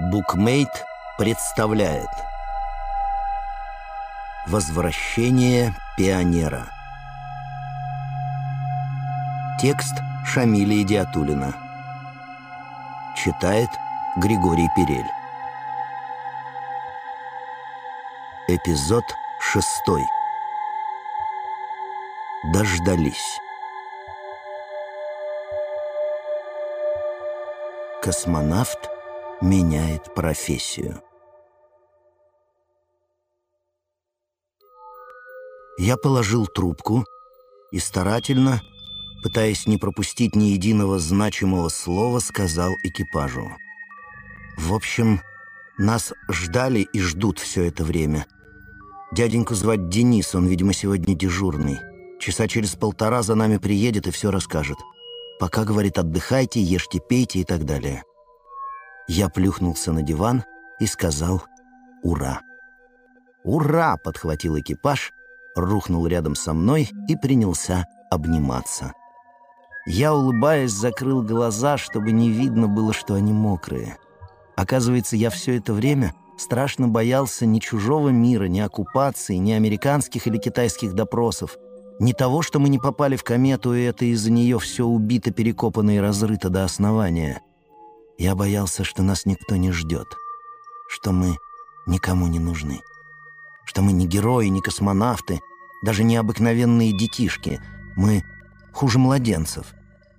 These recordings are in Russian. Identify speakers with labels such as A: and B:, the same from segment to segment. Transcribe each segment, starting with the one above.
A: Букмейт представляет Возвращение пионера Текст Шамиля Идиатулина Читает Григорий Перель. Эпизод шестой. Дождались. Космонавт меняет профессию. Я положил трубку и старательно, пытаясь не пропустить ни единого значимого слова, сказал экипажу. В общем, нас ждали и ждут все это время. Дяденьку звать Денис, он, видимо, сегодня дежурный. Часа через полтора за нами приедет и все расскажет. Пока, говорит, отдыхайте, ешьте, пейте и так далее. Я плюхнулся на диван и сказал «Ура!». «Ура!» — подхватил экипаж, рухнул рядом со мной и принялся обниматься. Я, улыбаясь, закрыл глаза, чтобы не видно было, что они мокрые. Оказывается, я все это время страшно боялся ни чужого мира, ни оккупации, ни американских или китайских допросов, ни того, что мы не попали в комету, и это из-за нее все убито, перекопано и разрыто до основания. Я боялся, что нас никто не ждет, что мы никому не нужны, что мы не герои, не космонавты, даже не обыкновенные детишки. Мы хуже младенцев,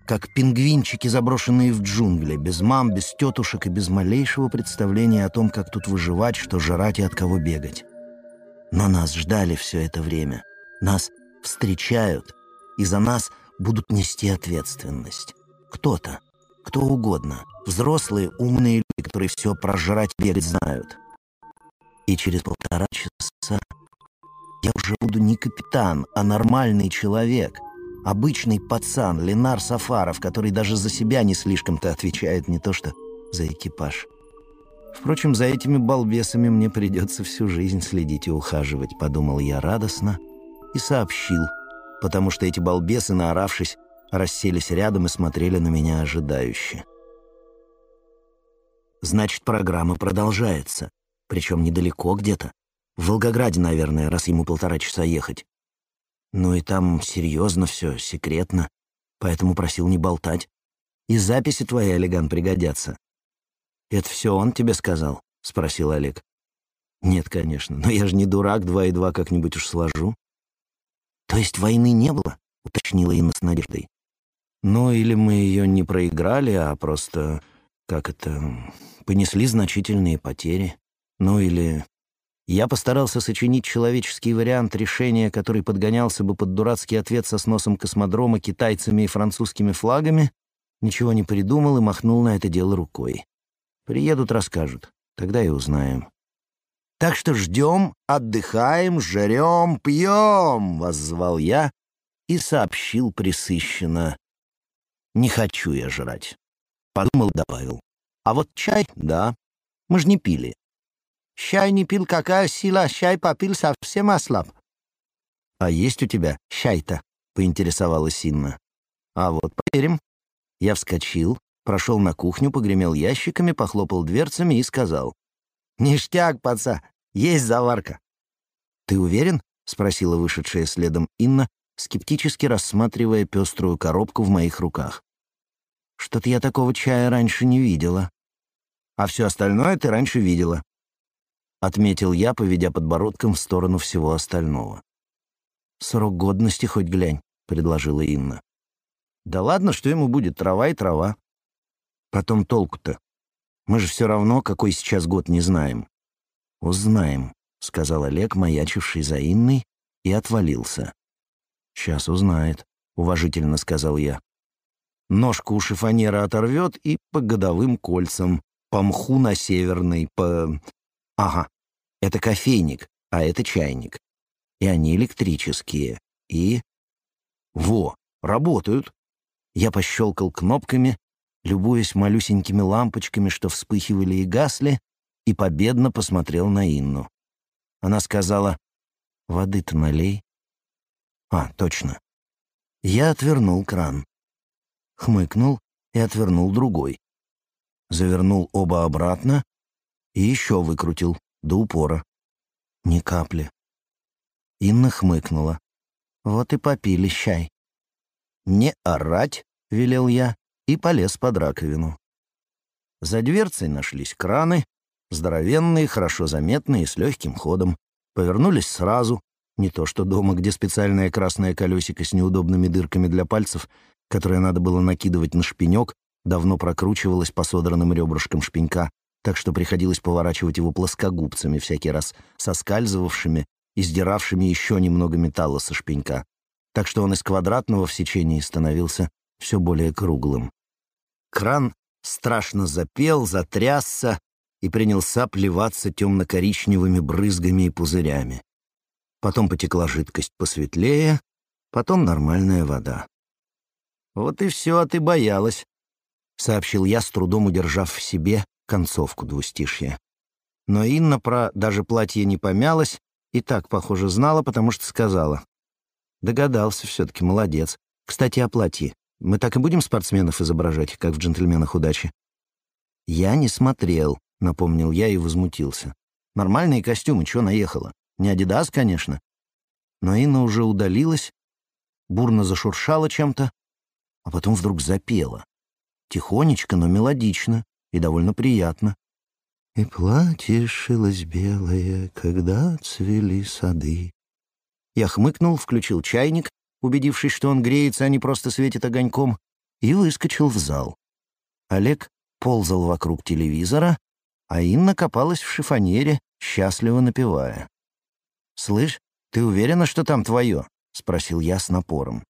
A: как пингвинчики, заброшенные в джунгли, без мам, без тетушек и без малейшего представления о том, как тут выживать, что жрать и от кого бегать. Но нас ждали все это время. Нас встречают, и за нас будут нести ответственность. Кто-то, кто угодно — Взрослые, умные люди, которые все прожрать, бегать знают. И через полтора часа я уже буду не капитан, а нормальный человек. Обычный пацан, Ленар Сафаров, который даже за себя не слишком-то отвечает, не то что за экипаж. Впрочем, за этими балбесами мне придется всю жизнь следить и ухаживать, подумал я радостно и сообщил, потому что эти балбесы, наоравшись, расселись рядом и смотрели на меня ожидающе. Значит, программа продолжается. Причем недалеко где-то. В Волгограде, наверное, раз ему полтора часа ехать. Ну и там серьезно все, секретно. Поэтому просил не болтать. И записи твои, Олеган, пригодятся. «Это все он тебе сказал?» — спросил Олег. «Нет, конечно, но я же не дурак, два и два как-нибудь уж сложу». «То есть войны не было?» — уточнила Инна с надеждой. «Ну, или мы ее не проиграли, а просто как это, понесли значительные потери. Ну или я постарался сочинить человеческий вариант решения, который подгонялся бы под дурацкий ответ со сносом космодрома китайцами и французскими флагами, ничего не придумал и махнул на это дело рукой. Приедут, расскажут. Тогда и узнаем. «Так что ждем, отдыхаем, жрем, пьем!» — воззвал я и сообщил присыщенно. «Не хочу я жрать. Подумал, добавил. А вот чай, да. Мы же не пили. Чай не пил, какая сила, чай попил, совсем ослаб. А есть у тебя чай-то? Поинтересовалась Инна. А вот поверим. Я вскочил, прошел на кухню, погремел ящиками, похлопал дверцами и сказал. «Ништяк, паца, есть заварка». «Ты уверен?» — спросила вышедшая следом Инна, скептически рассматривая пеструю коробку в моих руках. Что-то я такого чая раньше не видела. А все остальное ты раньше видела. Отметил я, поведя подбородком в сторону всего остального. «Срок годности хоть глянь», — предложила Инна. «Да ладно, что ему будет, трава и трава. Потом толку-то. Мы же все равно, какой сейчас год, не знаем». «Узнаем», — сказал Олег, маячивший за Инной, и отвалился. «Сейчас узнает», — уважительно сказал я. Ножку у шифонера оторвет и по годовым кольцам, по мху на северной, по... Ага, это кофейник, а это чайник. И они электрические. И... Во, работают. Я пощелкал кнопками, любуясь малюсенькими лампочками, что вспыхивали и гасли, и победно посмотрел на Инну. Она сказала, «Воды-то налей». А, точно. Я отвернул кран хмыкнул и отвернул другой. Завернул оба обратно И еще выкрутил, до упора. Ни капли. Инна хмыкнула. Вот и попили чай. «Не орать!» — велел я и полез под раковину. За дверцей нашлись краны, здоровенные, хорошо заметные, с легким ходом. Повернулись сразу, не то что дома, где специальное красное колесико с неудобными дырками для пальцев, которое надо было накидывать на шпинек, давно прокручивалось по содранным ребрышкам шпенька, так что приходилось поворачивать его плоскогубцами всякий раз, соскальзывавшими и сдиравшими еще немного металла со шпенька, так что он из квадратного в сечении становился все более круглым. Кран страшно запел, затрясся и принялся плеваться темно-коричневыми брызгами и пузырями. Потом потекла жидкость посветлее, потом нормальная вода. «Вот и все, а ты боялась», — сообщил я, с трудом удержав в себе концовку двустишья. Но Инна про «даже платье не помялось» и так, похоже, знала, потому что сказала. Догадался все-таки, молодец. Кстати, о платье. Мы так и будем спортсменов изображать, как в «Джентльменах удачи»?» «Я не смотрел», — напомнил я и возмутился. «Нормальные костюмы, чего наехала? Не «Адидас», конечно». Но Инна уже удалилась, бурно зашуршала чем-то, а потом вдруг запела. Тихонечко, но мелодично и довольно приятно. И платье шилось белое, когда цвели сады. Я хмыкнул, включил чайник, убедившись, что он греется, а не просто светит огоньком, и выскочил в зал. Олег ползал вокруг телевизора, а Инна копалась в шифонере, счастливо напевая. «Слышь, ты уверена, что там твое?» — спросил я с напором.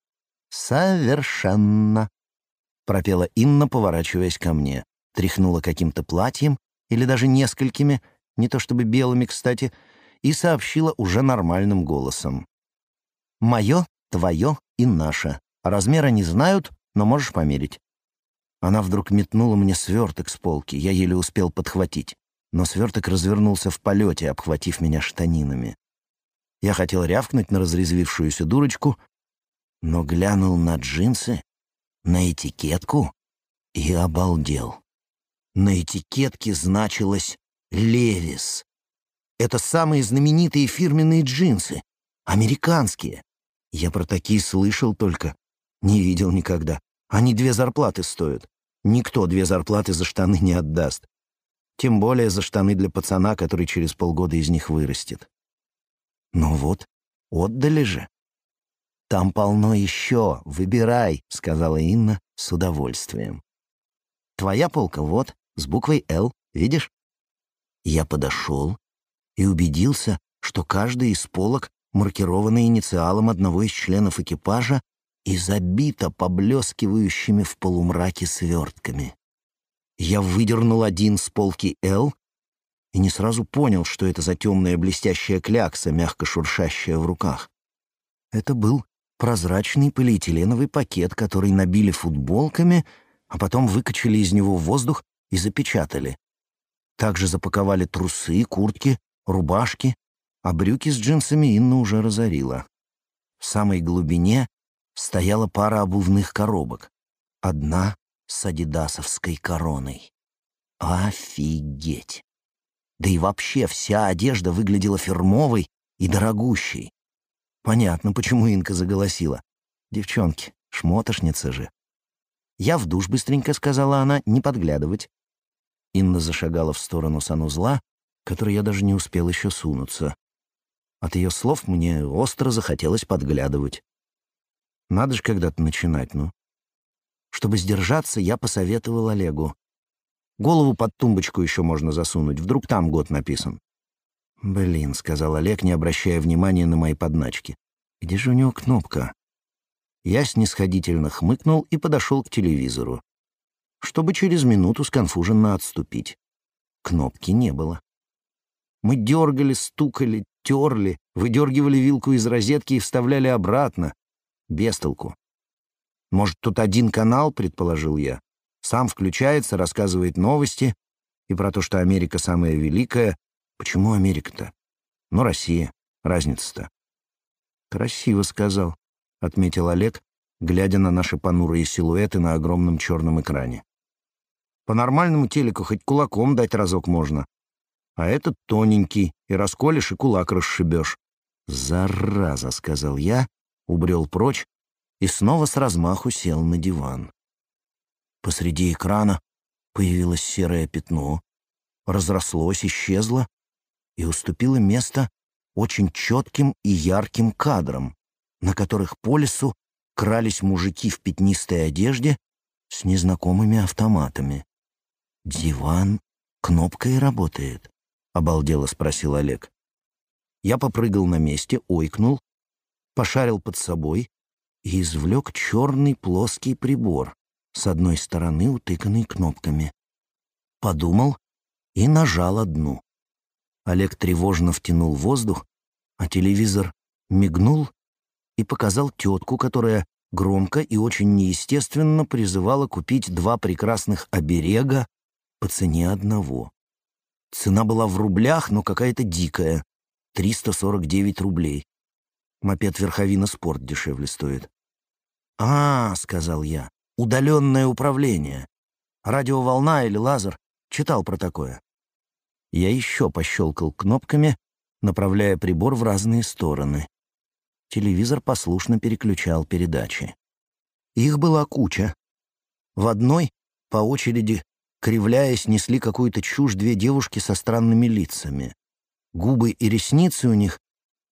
A: «Совершенно», — пропела Инна, поворачиваясь ко мне. Тряхнула каким-то платьем, или даже несколькими, не то чтобы белыми, кстати, и сообщила уже нормальным голосом. «Мое, твое и наше. Размера не знают, но можешь померить». Она вдруг метнула мне сверток с полки, я еле успел подхватить, но сверток развернулся в полете, обхватив меня штанинами. Я хотел рявкнуть на разрезвившуюся дурочку, но глянул на джинсы, на этикетку и обалдел. На этикетке значилось «Левис». Это самые знаменитые фирменные джинсы, американские. Я про такие слышал только, не видел никогда. Они две зарплаты стоят. Никто две зарплаты за штаны не отдаст. Тем более за штаны для пацана, который через полгода из них вырастет. Ну вот, отдали же. «Там полно еще, выбирай», — сказала Инна с удовольствием. «Твоя полка вот, с буквой «Л», видишь?» Я подошел и убедился, что каждая из полок маркирована инициалом одного из членов экипажа и забита поблескивающими в полумраке свертками. Я выдернул один с полки «Л» и не сразу понял, что это за темная блестящая клякса, мягко шуршащая в руках. Это был прозрачный полиэтиленовый пакет, который набили футболками, а потом выкачали из него воздух и запечатали. Также запаковали трусы, куртки, рубашки, а брюки с джинсами Инна уже разорила. В самой глубине стояла пара обувных коробок. Одна с адидасовской короной. Офигеть! Да и вообще вся одежда выглядела фирмовой и дорогущей. Понятно, почему Инка заголосила. Девчонки, шмотошница же. «Я в душ быстренько», — сказала она, — «не подглядывать». Инна зашагала в сторону санузла, который я даже не успел еще сунуться. От ее слов мне остро захотелось подглядывать. Надо же когда-то начинать, ну. Чтобы сдержаться, я посоветовал Олегу. Голову под тумбочку еще можно засунуть, вдруг там год написан. «Блин», — сказал Олег, не обращая внимания на мои подначки. «Где же у него кнопка?» Я снисходительно хмыкнул и подошел к телевизору, чтобы через минуту сконфуженно отступить. Кнопки не было. Мы дергали, стукали, терли, выдергивали вилку из розетки и вставляли обратно. Без толку. «Может, тут один канал?» — предположил я. Сам включается, рассказывает новости и про то, что Америка самая великая. Почему Америка-то? Ну, Россия. Разница-то. Красиво сказал, — отметил Олег, глядя на наши понурые силуэты на огромном черном экране. По нормальному телеку хоть кулаком дать разок можно. а этот тоненький, и расколешь, и кулак расшибешь. «Зараза!» — сказал я, убрел прочь и снова с размаху сел на диван. Посреди экрана появилось серое пятно, разрослось, исчезло и уступило место очень четким и ярким кадрам, на которых по лесу крались мужики в пятнистой одежде с незнакомыми автоматами. «Диван кнопкой работает?» — обалдело спросил Олег. Я попрыгал на месте, ойкнул, пошарил под собой и извлек черный плоский прибор, с одной стороны утыканный кнопками. Подумал и нажал одну. Олег тревожно втянул воздух, а телевизор мигнул и показал тетку, которая громко и очень неестественно призывала купить два прекрасных оберега по цене одного. Цена была в рублях, но какая-то дикая — 349 рублей. Мопед Верховина Спорт дешевле стоит. «А, — сказал я, — удаленное управление. Радиоволна или лазер. Читал про такое». Я еще пощелкал кнопками, направляя прибор в разные стороны. Телевизор послушно переключал передачи. Их была куча. В одной, по очереди, кривляясь, несли какую-то чушь две девушки со странными лицами. Губы и ресницы у них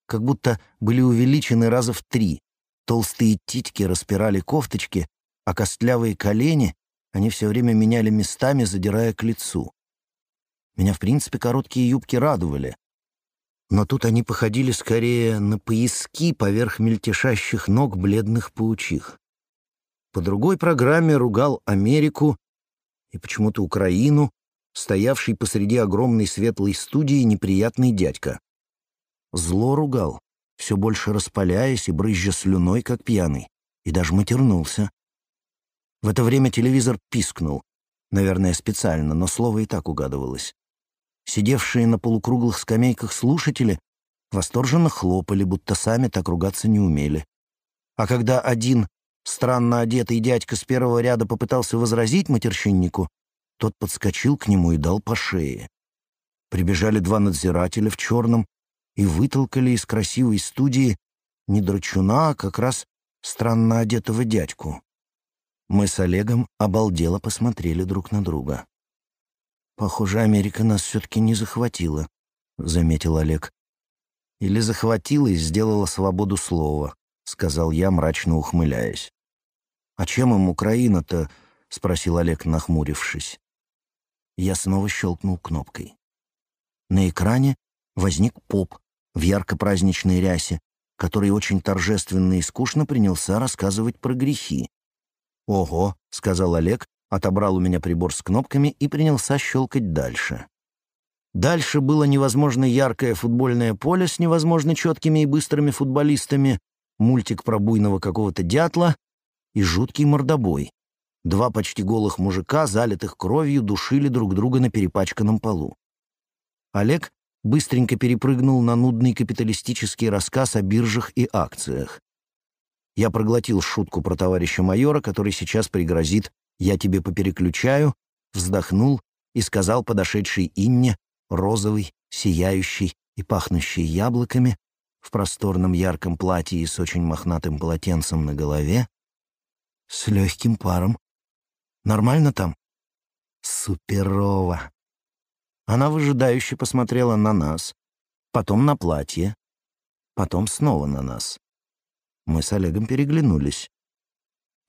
A: как будто были увеличены раза в три. Толстые титьки распирали кофточки, а костлявые колени они все время меняли местами, задирая к лицу. Меня, в принципе, короткие юбки радовали. Но тут они походили скорее на пояски поверх мельтешащих ног бледных паучих. По другой программе ругал Америку и почему-то Украину, стоявший посреди огромной светлой студии неприятный дядька. Зло ругал, все больше распаляясь и брызжа слюной, как пьяный, и даже матернулся. В это время телевизор пискнул, наверное, специально, но слово и так угадывалось. Сидевшие на полукруглых скамейках слушатели восторженно хлопали, будто сами так ругаться не умели. А когда один странно одетый дядька с первого ряда попытался возразить матерщиннику, тот подскочил к нему и дал по шее. Прибежали два надзирателя в черном и вытолкали из красивой студии не драчуна, а как раз странно одетого дядьку. Мы с Олегом обалдело посмотрели друг на друга. «Похоже, Америка нас все-таки не захватила», — заметил Олег. «Или захватила и сделала свободу слова», — сказал я, мрачно ухмыляясь. «А чем им Украина-то?» — спросил Олег, нахмурившись. Я снова щелкнул кнопкой. На экране возник поп в ярко-праздничной рясе, который очень торжественно и скучно принялся рассказывать про грехи. «Ого», — сказал Олег, отобрал у меня прибор с кнопками и принялся щелкать дальше. Дальше было невозможно яркое футбольное поле с невозможно четкими и быстрыми футболистами, мультик про буйного какого-то дятла и жуткий мордобой. Два почти голых мужика, залитых кровью, душили друг друга на перепачканном полу. Олег быстренько перепрыгнул на нудный капиталистический рассказ о биржах и акциях. Я проглотил шутку про товарища майора, который сейчас пригрозит я тебе попереключаю, вздохнул и сказал подошедшей Инне, розовый, сияющий и пахнущий яблоками, в просторном ярком платье и с очень мохнатым полотенцем на голове, с легким паром. Нормально там? Суперово. Она выжидающе посмотрела на нас, потом на платье, потом снова на нас. Мы с Олегом переглянулись.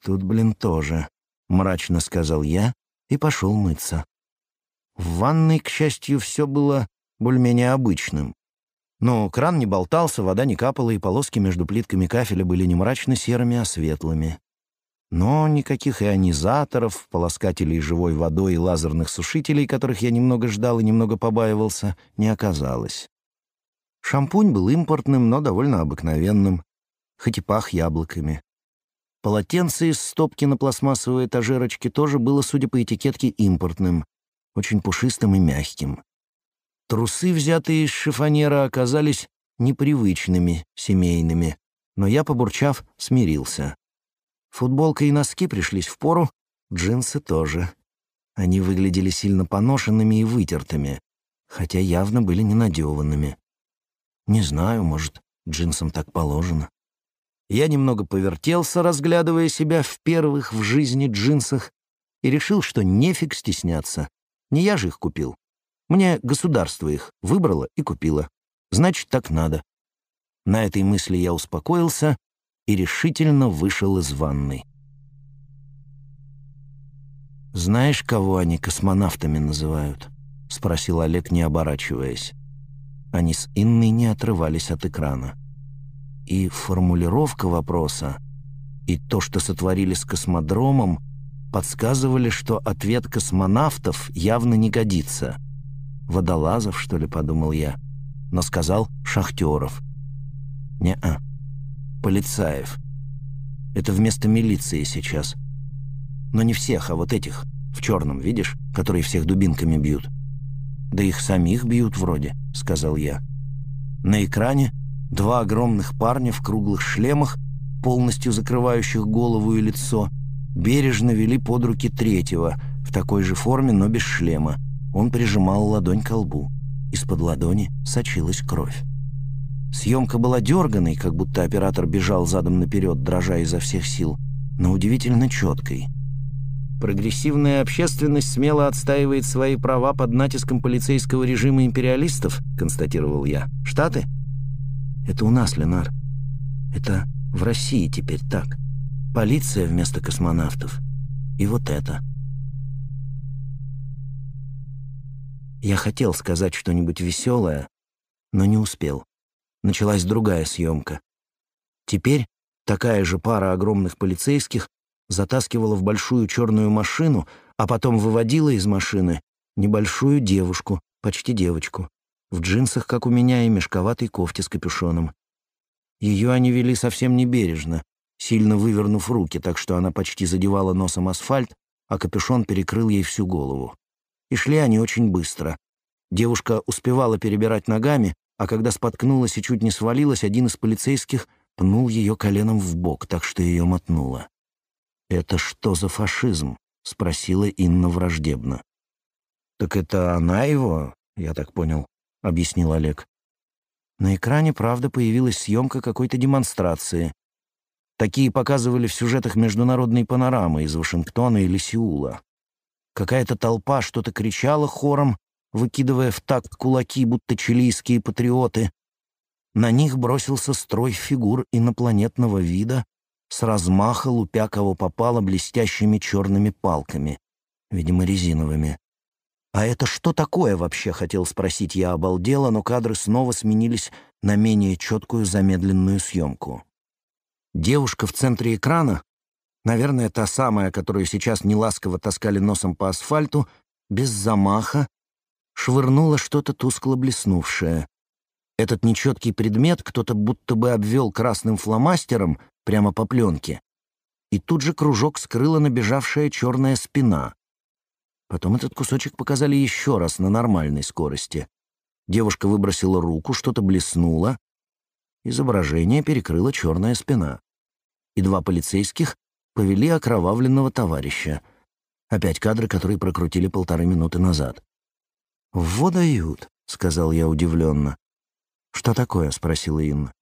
A: Тут, блин, тоже. — мрачно сказал я и пошел мыться. В ванной, к счастью, все было более-менее обычным. Но кран не болтался, вода не капала, и полоски между плитками кафеля были не мрачно-серыми, а светлыми. Но никаких ионизаторов, полоскателей живой водой и лазерных сушителей, которых я немного ждал и немного побаивался, не оказалось. Шампунь был импортным, но довольно обыкновенным, хоть и пах яблоками. Полотенце из стопки на пластмассовой этажерочке тоже было, судя по этикетке, импортным, очень пушистым и мягким. Трусы, взятые из шифонера, оказались непривычными, семейными, но я, побурчав, смирился. Футболка и носки пришлись в пору, джинсы тоже. Они выглядели сильно поношенными и вытертыми, хотя явно были ненадеванными. Не знаю, может, джинсам так положено. Я немного повертелся, разглядывая себя в первых в жизни джинсах, и решил, что нефиг стесняться. Не я же их купил. Мне государство их выбрало и купило. Значит, так надо. На этой мысли я успокоился и решительно вышел из ванной. «Знаешь, кого они космонавтами называют?» — спросил Олег, не оборачиваясь. Они с Инной не отрывались от экрана. И формулировка вопроса, и то, что сотворили с космодромом, подсказывали, что ответ космонавтов явно не годится. «Водолазов, что ли?» — подумал я. Но сказал «шахтеров». «Не-а. Полицаев. Это вместо милиции сейчас. Но не всех, а вот этих, в черном, видишь, которые всех дубинками бьют. Да их самих бьют вроде», — сказал я. На экране два огромных парня в круглых шлемах, полностью закрывающих голову и лицо, бережно вели под руки третьего, в такой же форме, но без шлема. Он прижимал ладонь к лбу. Из-под ладони сочилась кровь. Съемка была дерганой, как будто оператор бежал задом наперед, дрожа изо всех сил, но удивительно четкой. «Прогрессивная общественность смело отстаивает свои права под натиском полицейского режима империалистов», — констатировал я. «Штаты?» «Это у нас, Ленар. Это в России теперь так. Полиция вместо космонавтов. И вот это». Я хотел сказать что-нибудь веселое, но не успел. Началась другая съемка. Теперь такая же пара огромных полицейских затаскивала в большую черную машину, а потом выводила из машины небольшую девушку, почти девочку, в джинсах, как у меня, и мешковатой кофте с капюшоном. Ее они вели совсем небережно, сильно вывернув руки, так что она почти задевала носом асфальт, а капюшон перекрыл ей всю голову. И шли они очень быстро. Девушка успевала перебирать ногами, а когда споткнулась и чуть не свалилась, один из полицейских пнул ее коленом в бок, так что ее мотнуло. «Это что за фашизм?» — спросила Инна враждебно. «Так это она его, я так понял», — объяснил Олег. На экране, правда, появилась съемка какой-то демонстрации. Такие показывали в сюжетах международной панорамы из Вашингтона или Сеула. Какая-то толпа что-то кричала хором, выкидывая в такт кулаки, будто чилийские патриоты. На них бросился строй фигур инопланетного вида, с размаха лупя кого попало блестящими черными палками, видимо, резиновыми. «А это что такое вообще?» — хотел спросить я обалдела, но кадры снова сменились на менее четкую замедленную съемку. Девушка в центре экрана, наверное, та самая, которую сейчас неласково таскали носом по асфальту, без замаха, швырнула что-то тускло блеснувшее. Этот нечеткий предмет кто-то будто бы обвел красным фломастером прямо по пленке, и тут же кружок скрыла набежавшая черная спина. Потом этот кусочек показали еще раз на нормальной скорости. Девушка выбросила руку, что-то блеснуло. Изображение перекрыла черная спина. И два полицейских повели окровавленного товарища. Опять кадры, которые прокрутили полторы минуты назад. «Во дают», — сказал я удивленно. «Что такое?» — спросила Инна.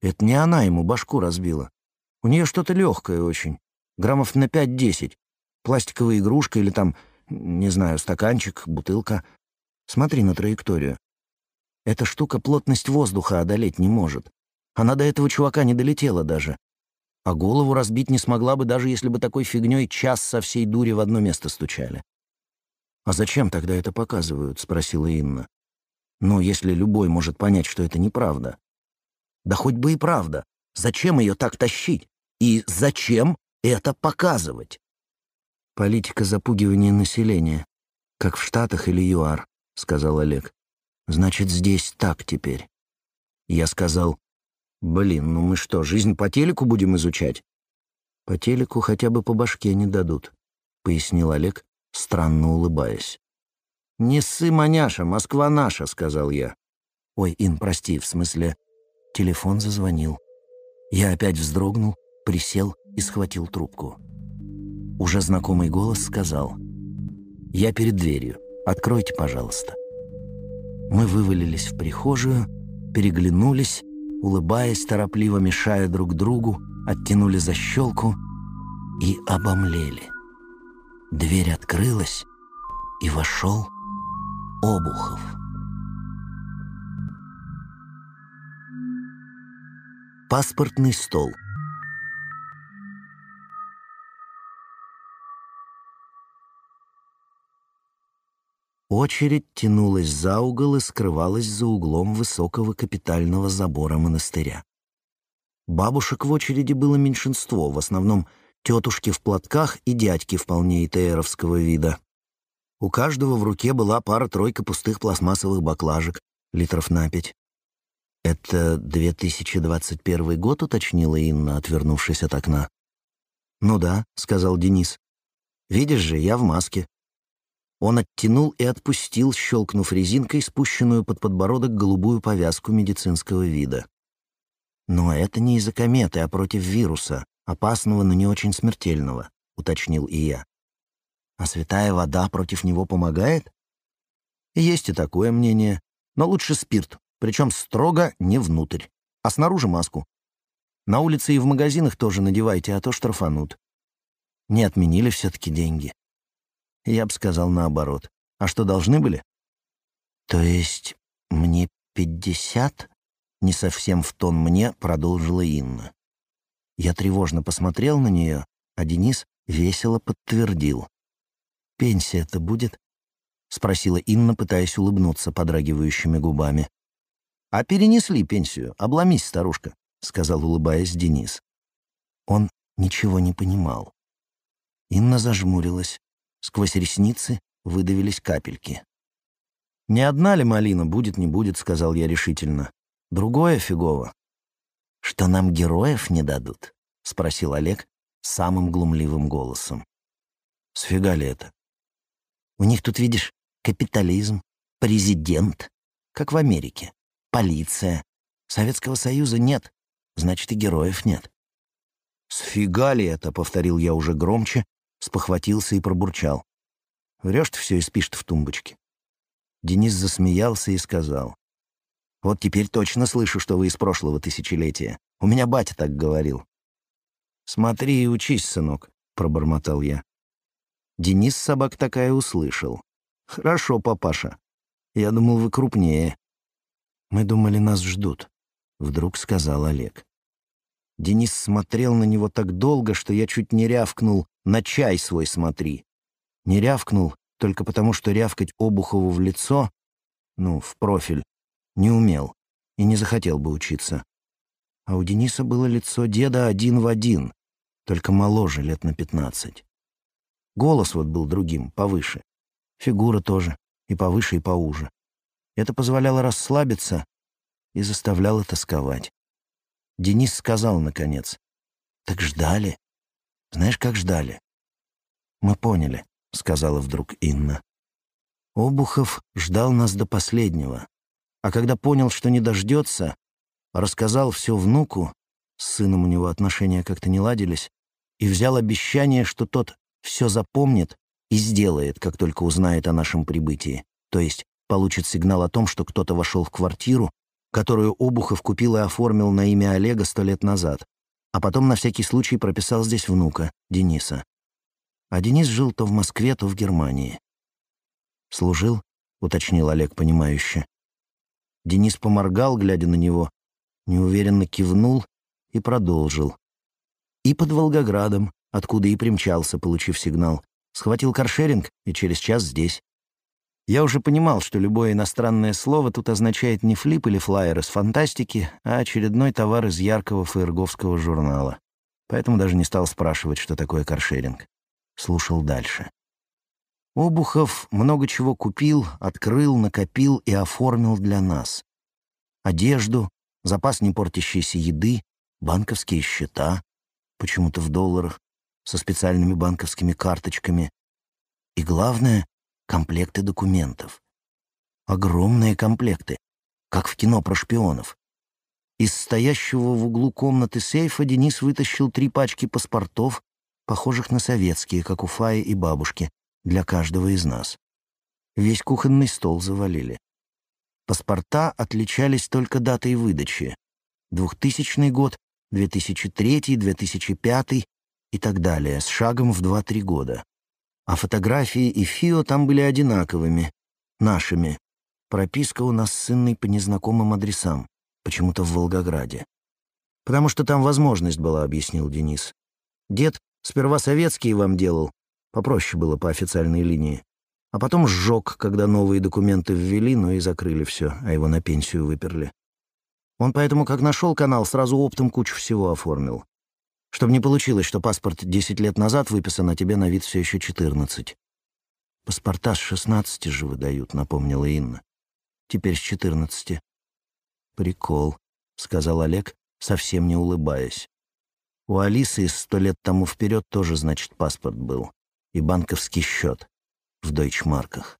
A: «Это не она ему башку разбила. У нее что-то легкое очень. Граммов на пять-десять. Пластиковая игрушка или там, не знаю, стаканчик, бутылка. Смотри на траекторию. Эта штука плотность воздуха одолеть не может. Она до этого чувака не долетела даже. А голову разбить не смогла бы, даже если бы такой фигней час со всей дури в одно место стучали. «А зачем тогда это показывают?» — спросила Инна. «Ну, если любой может понять, что это неправда». «Да хоть бы и правда. Зачем ее так тащить? И зачем это показывать?» «Политика запугивания населения, как в Штатах или ЮАР», — сказал Олег. «Значит, здесь так теперь». Я сказал, «Блин, ну мы что, жизнь по телеку будем изучать?» «По телеку хотя бы по башке не дадут», — пояснил Олег, странно улыбаясь. «Не ссы, маняша, Москва наша», — сказал я. «Ой, Ин, прости, в смысле...» Телефон зазвонил. Я опять вздрогнул, присел и схватил трубку. Уже знакомый голос сказал. «Я перед дверью. Откройте, пожалуйста». Мы вывалились в прихожую, переглянулись, улыбаясь, торопливо мешая друг другу, оттянули защелку и обомлели. Дверь открылась, и вошел Обухов. Паспортный стол. Очередь тянулась за угол и скрывалась за углом высокого капитального забора монастыря. Бабушек в очереди было меньшинство, в основном тетушки в платках и дядьки вполне ИТРовского вида. У каждого в руке была пара-тройка пустых пластмассовых баклажек, литров на пять. «Это 2021 год», — уточнила Инна, отвернувшись от окна. «Ну да», — сказал Денис. «Видишь же, я в маске». Он оттянул и отпустил, щелкнув резинкой, спущенную под подбородок голубую повязку медицинского вида. «Но это не из-за кометы, а против вируса, опасного, но не очень смертельного», — уточнил и я. «А святая вода против него помогает?» «Есть и такое мнение, но лучше спирт, причем строго не внутрь, а снаружи маску. На улице и в магазинах тоже надевайте, а то штрафанут. Не отменили все-таки деньги. Я бы сказал наоборот. А что, должны были? То есть мне пятьдесят? Не совсем в тон мне продолжила Инна. Я тревожно посмотрел на нее, а Денис весело подтвердил. «Пенсия-то будет?» — спросила Инна, пытаясь улыбнуться подрагивающими губами. «А перенесли пенсию. Обломись, старушка», — сказал, улыбаясь Денис. Он ничего не понимал. Инна зажмурилась. Сквозь ресницы выдавились капельки. «Не одна ли малина, будет, не будет», — сказал я решительно. «Другое фигово». «Что нам героев не дадут?» — спросил Олег самым глумливым голосом. «Сфига ли это?» «У них тут, видишь, капитализм, президент, как в Америке полиция. Советского Союза нет, значит, и героев нет. «Сфига ли это?» — повторил я уже громче, спохватился и пробурчал. «Врешь ты все и спишь в тумбочке». Денис засмеялся и сказал. «Вот теперь точно слышу, что вы из прошлого тысячелетия. У меня батя так говорил». «Смотри и учись, сынок», — пробормотал я. Денис собак такая услышал. «Хорошо, папаша. Я думал, вы крупнее». «Мы думали, нас ждут», — вдруг сказал Олег. Денис смотрел на него так долго, что я чуть не рявкнул «на чай свой смотри». Не рявкнул только потому, что рявкать Обухову в лицо, ну, в профиль, не умел и не захотел бы учиться. А у Дениса было лицо деда один в один, только моложе, лет на пятнадцать. Голос вот был другим, повыше. Фигура тоже, и повыше, и поуже. Это позволяло расслабиться и заставляло тосковать. Денис сказал, наконец, «Так ждали. Знаешь, как ждали?» «Мы поняли», — сказала вдруг Инна. Обухов ждал нас до последнего, а когда понял, что не дождется, рассказал все внуку, с сыном у него отношения как-то не ладились, и взял обещание, что тот все запомнит и сделает, как только узнает о нашем прибытии, то есть получит сигнал о том, что кто-то вошел в квартиру, которую Обухов купил и оформил на имя Олега сто лет назад, а потом на всякий случай прописал здесь внука, Дениса. А Денис жил то в Москве, то в Германии. «Служил?» — уточнил Олег, понимающе. Денис поморгал, глядя на него, неуверенно кивнул и продолжил. И под Волгоградом, откуда и примчался, получив сигнал. Схватил каршеринг и через час здесь. Я уже понимал, что любое иностранное слово тут означает не флип или флайер из фантастики, а очередной товар из яркого фаерговского журнала. Поэтому даже не стал спрашивать, что такое каршеринг. Слушал дальше. Обухов много чего купил, открыл, накопил и оформил для нас. Одежду, запас непортящейся еды, банковские счета, почему-то в долларах, со специальными банковскими карточками. И главное, комплекты документов. Огромные комплекты, как в кино про шпионов. Из стоящего в углу комнаты сейфа Денис вытащил три пачки паспортов, похожих на советские, как у Фаи и бабушки, для каждого из нас. Весь кухонный стол завалили. Паспорта отличались только датой выдачи. 2000 год, 2003, 2005 и так далее, с шагом в 2-3 года. А фотографии и ФИО там были одинаковыми, нашими. Прописка у нас с Инной по незнакомым адресам, почему-то в Волгограде. «Потому что там возможность была», — объяснил Денис. «Дед сперва советские вам делал, попроще было по официальной линии, а потом сжег, когда новые документы ввели, но и закрыли все, а его на пенсию выперли. Он поэтому, как нашел канал, сразу оптом кучу всего оформил. Чтобы не получилось, что паспорт 10 лет назад выписан, а тебе на вид все еще 14. Паспорта с 16 же выдают, напомнила Инна. Теперь с 14. Прикол, сказал Олег, совсем не улыбаясь. У Алисы из сто лет тому вперед тоже, значит, паспорт был. И банковский счет в дойчмарках.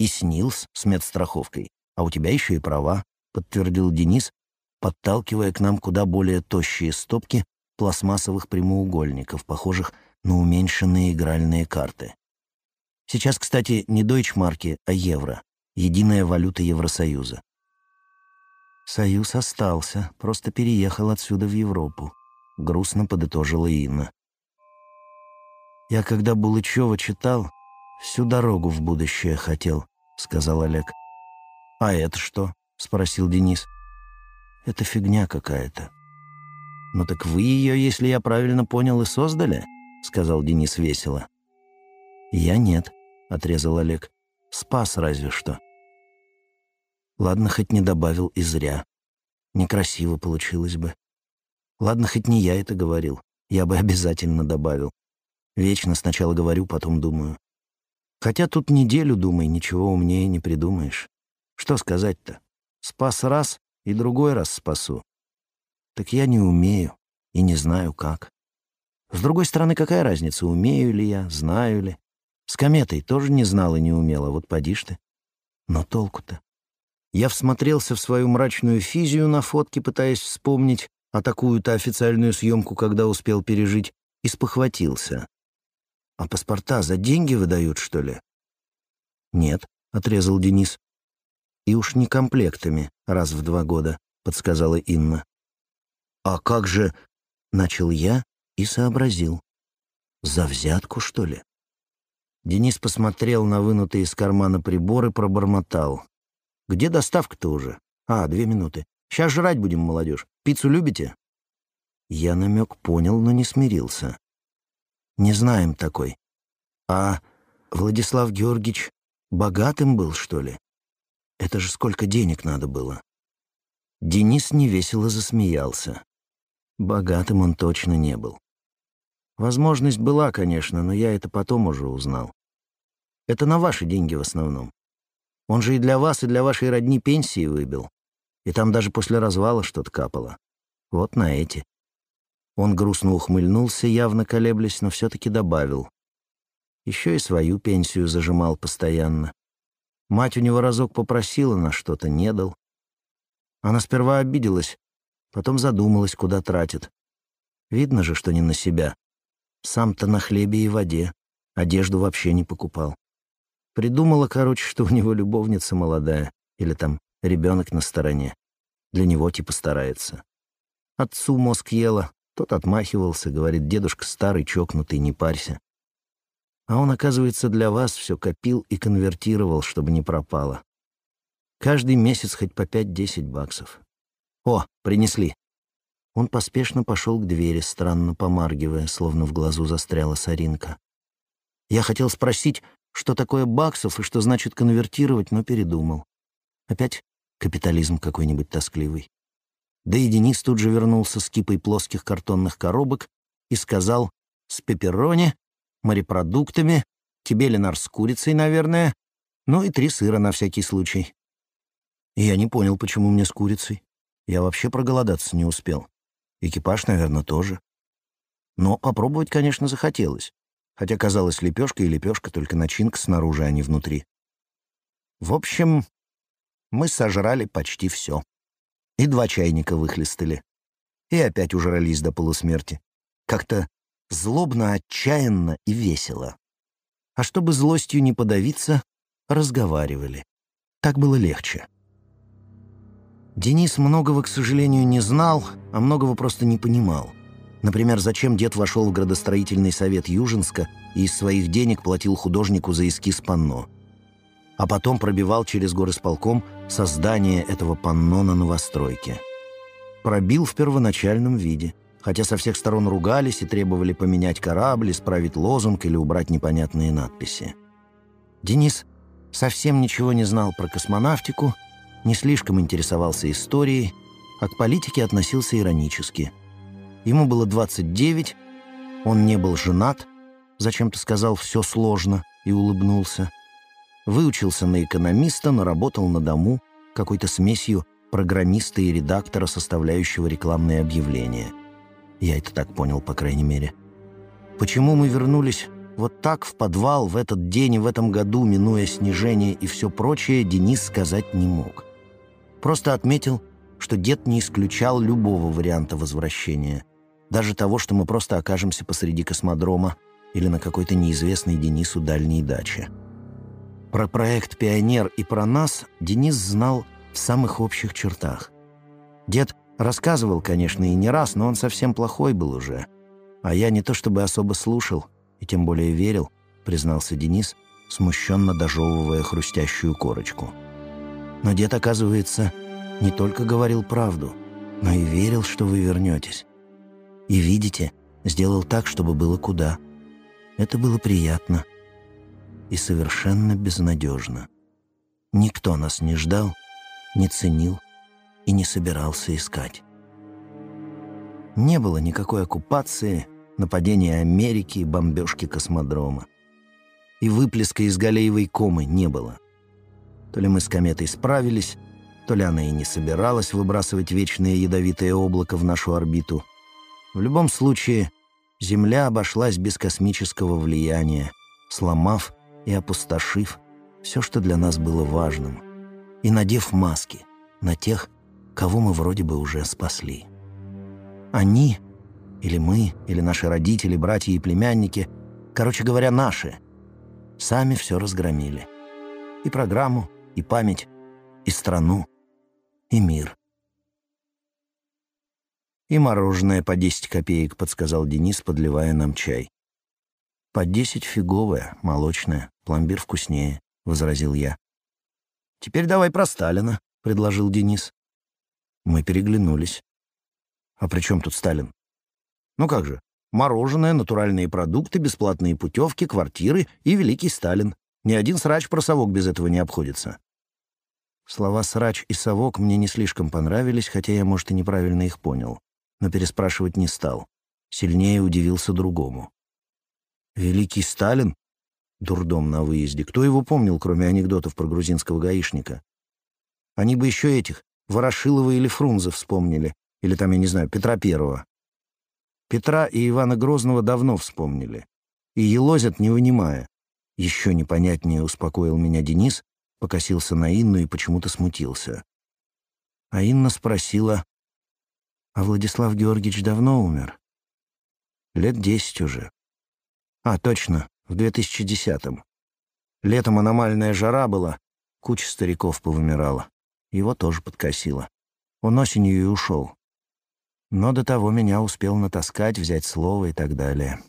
A: И снилс с медстраховкой. А у тебя еще и права, подтвердил Денис, подталкивая к нам куда более тощие стопки пластмассовых прямоугольников, похожих на уменьшенные игральные карты. Сейчас, кстати, не дойчмарки, а евро, единая валюта Евросоюза. Союз остался, просто переехал отсюда в Европу. Грустно подытожила Инна. «Я, когда Булычева читал, всю дорогу в будущее хотел», — сказал Олег. «А это что?» — спросил Денис. «Это фигня какая-то». «Ну так вы ее, если я правильно понял, и создали?» — сказал Денис весело. «Я нет», — отрезал Олег. «Спас разве что». Ладно, хоть не добавил и зря. Некрасиво получилось бы. Ладно, хоть не я это говорил. Я бы обязательно добавил. Вечно сначала говорю, потом думаю. Хотя тут неделю думай, ничего умнее не придумаешь. Что сказать-то? Спас раз и другой раз спасу. Так я не умею и не знаю как. С другой стороны, какая разница, умею ли я, знаю ли? С кометой тоже не знал и не умел, а вот поди ты. Но толку-то? Я всмотрелся в свою мрачную физию на фотке, пытаясь вспомнить, а такую-то официальную съемку, когда успел пережить, и спохватился. «А паспорта за деньги выдают, что ли?» «Нет», — отрезал Денис. «И уж не комплектами, раз в два года», — подсказала Инна. «А как же...» — начал я и сообразил. «За взятку, что ли?» Денис посмотрел на вынутые из кармана приборы, пробормотал. «Где доставка-то уже? А, две минуты. Сейчас жрать будем, молодежь. Пиццу любите?» Я намек понял, но не смирился. «Не знаем такой. А Владислав Георгиевич богатым был, что ли? Это же сколько денег надо было?» Денис невесело засмеялся. Богатым он точно не был. Возможность была, конечно, но я это потом уже узнал. Это на ваши деньги в основном. Он же и для вас, и для вашей родни пенсии выбил. И там даже после развала что-то капало. Вот на эти. Он грустно ухмыльнулся, явно колеблясь, но все-таки добавил. Еще и свою пенсию зажимал постоянно. Мать у него разок попросила, на что-то не дал. Она сперва обиделась, потом задумалась, куда тратит. Видно же, что не на себя. Сам-то на хлебе и воде, одежду вообще не покупал. Придумала, короче, что у него любовница молодая, или там ребенок на стороне. Для него типа старается. Отцу мозг ела, тот отмахивался, говорит, дедушка старый, чокнутый, не парься. А он, оказывается, для вас все копил и конвертировал, чтобы не пропало. Каждый месяц хоть по пять-десять баксов. О, принесли. Он поспешно пошел к двери, странно помаргивая, словно в глазу застряла соринка. Я хотел спросить, что такое баксов и что значит конвертировать, но передумал. Опять капитализм какой-нибудь тоскливый. Да и Денис тут же вернулся с кипой плоских картонных коробок и сказал «с пепперони, морепродуктами, кибелинар с курицей, наверное, ну и три сыра на всякий случай». И я не понял, почему мне с курицей. Я вообще проголодаться не успел. Экипаж, наверное, тоже. Но попробовать, конечно, захотелось. Хотя казалось лепешка и лепешка, только начинка снаружи, а не внутри. В общем, мы сожрали почти все. И два чайника выхлестали. И опять ужрались до полусмерти. Как-то злобно, отчаянно и весело. А чтобы злостью не подавиться, разговаривали. Так было легче. Денис многого, к сожалению, не знал, а многого просто не понимал. Например, зачем дед вошел в градостроительный совет Южинска и из своих денег платил художнику за эскиз панно. А потом пробивал через горосполком создание этого панно на новостройке. Пробил в первоначальном виде, хотя со всех сторон ругались и требовали поменять корабль, исправить лозунг или убрать непонятные надписи. Денис совсем ничего не знал про космонавтику – не слишком интересовался историей, а к политике относился иронически. Ему было 29, он не был женат, зачем-то сказал «все сложно» и улыбнулся. Выучился на экономиста, но работал на дому, какой-то смесью программиста и редактора, составляющего рекламные объявления. Я это так понял, по крайней мере. Почему мы вернулись вот так в подвал в этот день и в этом году, минуя снижение и все прочее, Денис сказать не мог. Просто отметил, что дед не исключал любого варианта возвращения, даже того, что мы просто окажемся посреди космодрома или на какой-то неизвестной Денису дальней даче. Про проект «Пионер» и про нас Денис знал в самых общих чертах. Дед рассказывал, конечно, и не раз, но он совсем плохой был уже. А я не то чтобы особо слушал, и тем более верил, признался Денис, смущенно дожевывая хрустящую корочку. Но дед, оказывается, не только говорил правду, но и верил, что вы вернетесь. И, видите, сделал так, чтобы было куда. Это было приятно и совершенно безнадежно. Никто нас не ждал, не ценил и не собирался искать. Не было никакой оккупации, нападения Америки и бомбежки космодрома. И выплеска из Галеевой комы не было. То ли мы с кометой справились, то ли она и не собиралась выбрасывать вечное ядовитое облако в нашу орбиту. В любом случае, Земля обошлась без космического влияния, сломав и опустошив все, что для нас было важным, и надев маски на тех, кого мы вроде бы уже спасли. Они, или мы, или наши родители, братья и племянники, короче говоря, наши, сами все разгромили. И программу, и память, и страну, и мир. «И мороженое по десять копеек», — подсказал Денис, подливая нам чай. «По десять фиговое, молочное, пломбир вкуснее», — возразил я. «Теперь давай про Сталина», — предложил Денис. Мы переглянулись. «А при чем тут Сталин?» «Ну как же, мороженое, натуральные продукты, бесплатные путевки, квартиры и великий Сталин. Ни один срач про совок без этого не обходится. Слова «срач» и «совок» мне не слишком понравились, хотя я, может, и неправильно их понял. Но переспрашивать не стал. Сильнее удивился другому. «Великий Сталин?» Дурдом на выезде. Кто его помнил, кроме анекдотов про грузинского гаишника? Они бы еще этих, Ворошилова или Фрунзе вспомнили. Или там, я не знаю, Петра Первого. Петра и Ивана Грозного давно вспомнили. И елозят, не вынимая. Еще непонятнее успокоил меня Денис, покосился на Инну и почему-то смутился. А Инна спросила, «А Владислав Георгиевич давно умер?» «Лет десять уже». «А, точно, в 2010-м. Летом аномальная жара была, куча стариков повымирала. Его тоже подкосило. Он осенью и ушел. Но до того меня успел натаскать, взять слово и так далее.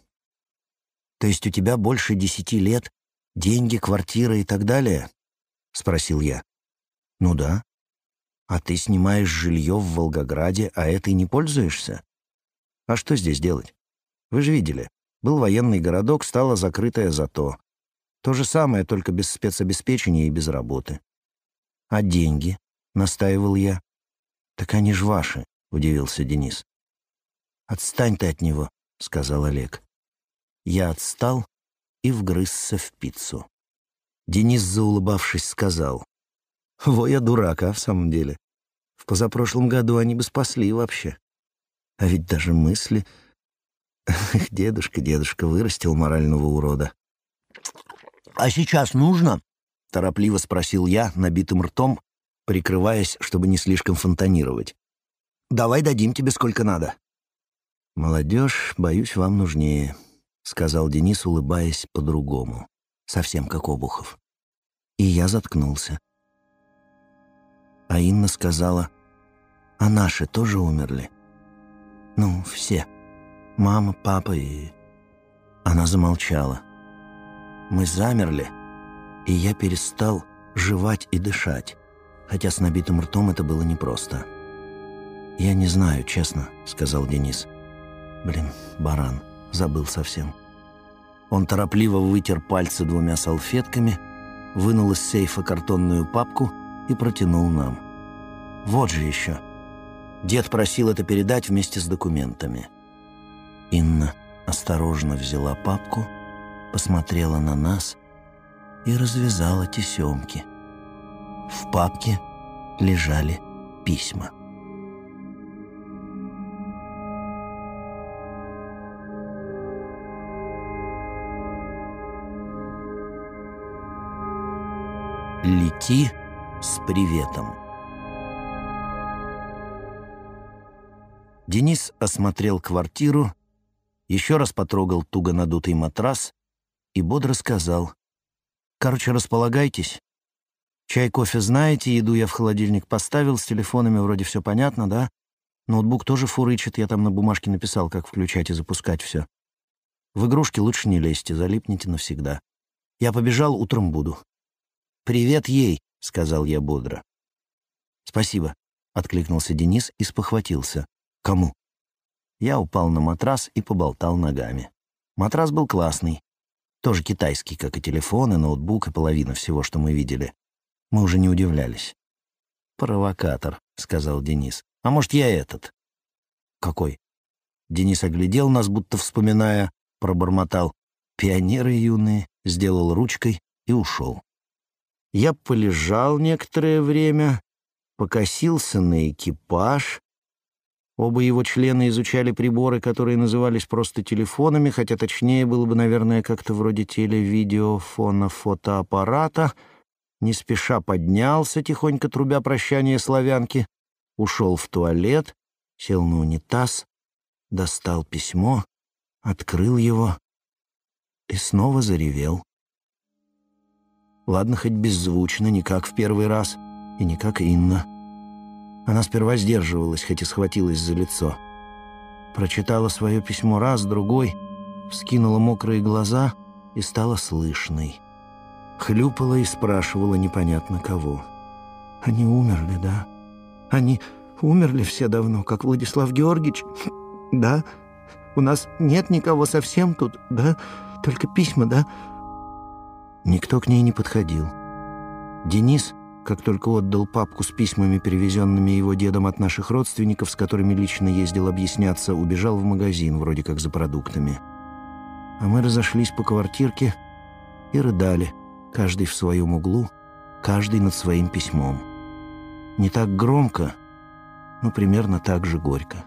A: То есть у тебя больше десяти лет деньги, квартира и так далее?» — спросил я. «Ну да. А ты снимаешь жилье в Волгограде, а этой не пользуешься? А что здесь делать? Вы же видели, был военный городок, стало закрытое зато. То же самое, только без спецобеспечения и без работы. А деньги?» — настаивал я. «Так они ж ваши», — удивился Денис. «Отстань ты от него», — сказал Олег. Я отстал и вгрызся в пиццу. Денис, заулыбавшись, сказал, «Во я дурак, а в самом деле. В позапрошлом году они бы спасли вообще. А ведь даже мысли... Эх, дедушка, дедушка вырастил морального урода». «А сейчас нужно?» — торопливо спросил я, набитым ртом, прикрываясь, чтобы не слишком фонтанировать. «Давай дадим тебе сколько надо». «Молодежь, боюсь, вам нужнее», — сказал Денис, улыбаясь по-другому, совсем как Обухов. И я заткнулся. А Инна сказала, А наши тоже умерли? Ну, все. Мама, папа и... Она замолчала. Мы замерли, и я перестал жевать и дышать, хотя с набитым ртом это было непросто. «Я не знаю, честно», — сказал Денис. «Блин, баран, забыл совсем». Он торопливо вытер пальцы двумя салфетками, вынул из сейфа картонную папку и протянул нам. «Вот же еще». Дед просил это передать вместе с документами. Инна осторожно взяла папку, посмотрела на нас и развязала тесемки. В папке лежали письма. Лети с приветом. Денис осмотрел квартиру, еще раз потрогал туго надутый матрас и бодро сказал. «Короче, располагайтесь. Чай, кофе знаете, еду я в холодильник поставил, с телефонами вроде все понятно, да? Ноутбук тоже фурычит, я там на бумажке написал, как включать и запускать все. В игрушки лучше не лезьте, залипните навсегда. Я побежал, утром буду. «Привет ей», — сказал я бодро. «Спасибо», — откликнулся Денис и спохватился. «Кому?» Я упал на матрас и поболтал ногами. Матрас был классный. Тоже китайский, как и телефон, и ноутбук, и половина всего, что мы видели. Мы уже не удивлялись. «Провокатор», — сказал Денис. «А может, я этот?» «Какой?» Денис оглядел нас, будто вспоминая, пробормотал. «Пионеры юные», сделал ручкой и ушел. Я полежал некоторое время, покосился на экипаж. Оба его члена изучали приборы, которые назывались просто телефонами, хотя точнее было бы, наверное, как-то вроде телевидеофона фотоаппарата. Не спеша поднялся, тихонько трубя прощание славянки, ушел в туалет, сел на унитаз, достал письмо, открыл его и снова заревел. Ладно, хоть беззвучно, не как в первый раз, и не как Инна. Она сперва сдерживалась, хоть и схватилась за лицо. Прочитала свое письмо раз, другой, вскинула мокрые глаза и стала слышной. Хлюпала и спрашивала непонятно кого. «Они умерли, да? Они умерли все давно, как Владислав Георгиевич? Да? У нас нет никого совсем тут, да? Только письма, да?» Никто к ней не подходил. Денис, как только отдал папку с письмами, привезенными его дедом от наших родственников, с которыми лично ездил объясняться, убежал в магазин, вроде как за продуктами. А мы разошлись по квартирке и рыдали, каждый в своем углу, каждый над своим письмом. Не так громко, но примерно так же горько.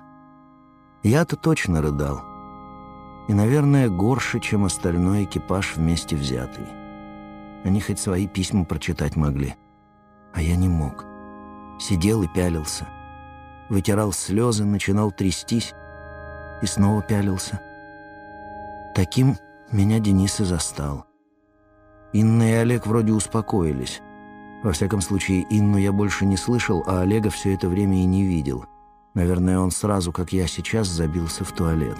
A: Я-то точно рыдал. И, наверное, горше, чем остальной экипаж вместе взятый. Они хоть свои письма прочитать могли. А я не мог. Сидел и пялился. Вытирал слезы, начинал трястись и снова пялился. Таким меня Денис и застал. Инна и Олег вроде успокоились. Во всяком случае, Инну я больше не слышал, а Олега все это время и не видел. Наверное, он сразу, как я сейчас, забился в туалет.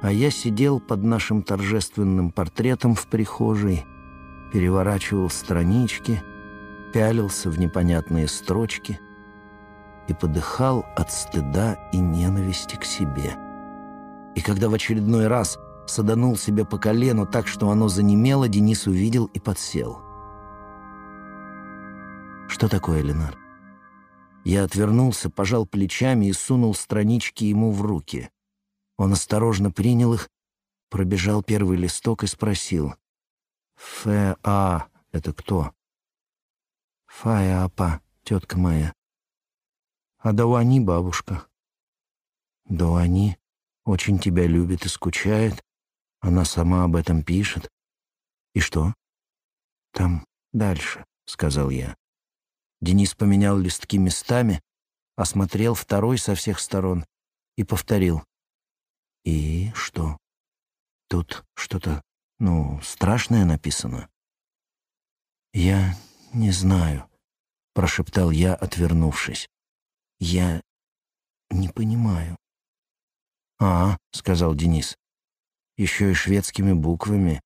A: А я сидел под нашим торжественным портретом в прихожей переворачивал странички, пялился в непонятные строчки и подыхал от стыда и ненависти к себе. И когда в очередной раз саданул себе по колену так, что оно занемело, Денис увидел и подсел. «Что такое, Ленар?» Я отвернулся, пожал плечами и сунул странички ему в руки. Он осторожно принял их, пробежал первый листок и спросил. Фэ-а — это кто? Фая-апа, тетка моя. А Дауани — бабушка. Дауани очень тебя любит и скучает. Она сама об этом пишет. И что? Там дальше, — сказал я. Денис поменял листки местами, осмотрел второй со всех сторон и повторил. И что? Тут что-то ну, страшное написано. «Я не знаю», — прошептал я, отвернувшись. «Я не понимаю». «А», — сказал Денис, — «еще и шведскими буквами.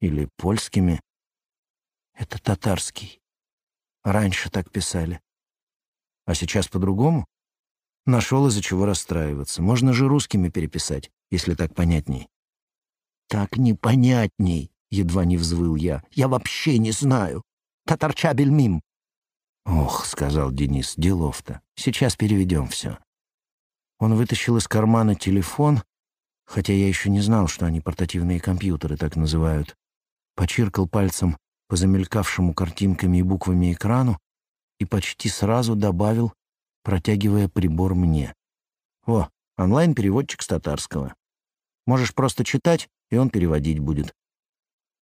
A: Или польскими. Это татарский. Раньше так писали. А сейчас по-другому? Нашел из-за чего расстраиваться. Можно же русскими переписать, если так понятней». «Так непонятней», — едва не взвыл я. «Я вообще не знаю. Татарча бельмим». «Ох», — сказал Денис, — «делов-то. Сейчас переведем все». Он вытащил из кармана телефон, хотя я еще не знал, что они портативные компьютеры так называют. Почиркал пальцем по замелькавшему картинками и буквами экрану и почти сразу добавил, протягивая прибор мне. «О, онлайн-переводчик с татарского. Можешь просто читать, и он переводить будет.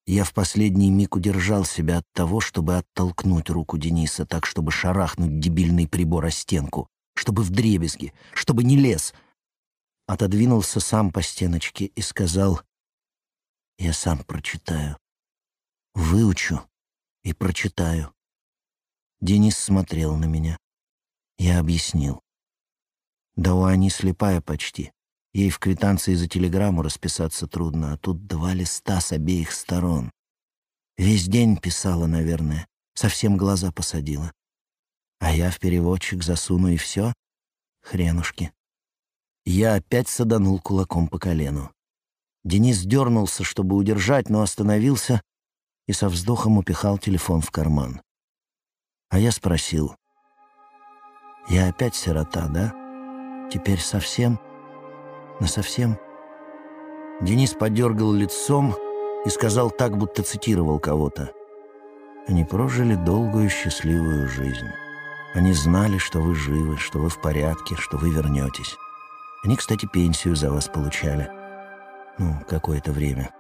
A: Я в последний миг удержал себя от того, чтобы оттолкнуть руку Дениса так, чтобы шарахнуть дебильный прибор о стенку, чтобы вдребезги, чтобы не лез. Отодвинулся сам по стеночке и сказал, «Я сам прочитаю. Выучу и прочитаю». Денис смотрел на меня. Я объяснил. Да у Ани слепая почти. Ей в квитанции за телеграмму расписаться трудно, а тут два листа с обеих сторон. Весь день писала, наверное, совсем глаза посадила. А я в переводчик засуну и все? Хренушки. Я опять саданул кулаком по колену. Денис дернулся, чтобы удержать, но остановился и со вздохом упихал телефон в карман. А я спросил. «Я опять сирота, да? Теперь совсем?» Насовсем?» Денис подергал лицом и сказал так, будто цитировал кого-то. «Они прожили долгую счастливую жизнь. Они знали, что вы живы, что вы в порядке, что вы вернетесь. Они, кстати, пенсию за вас получали. Ну, какое-то время».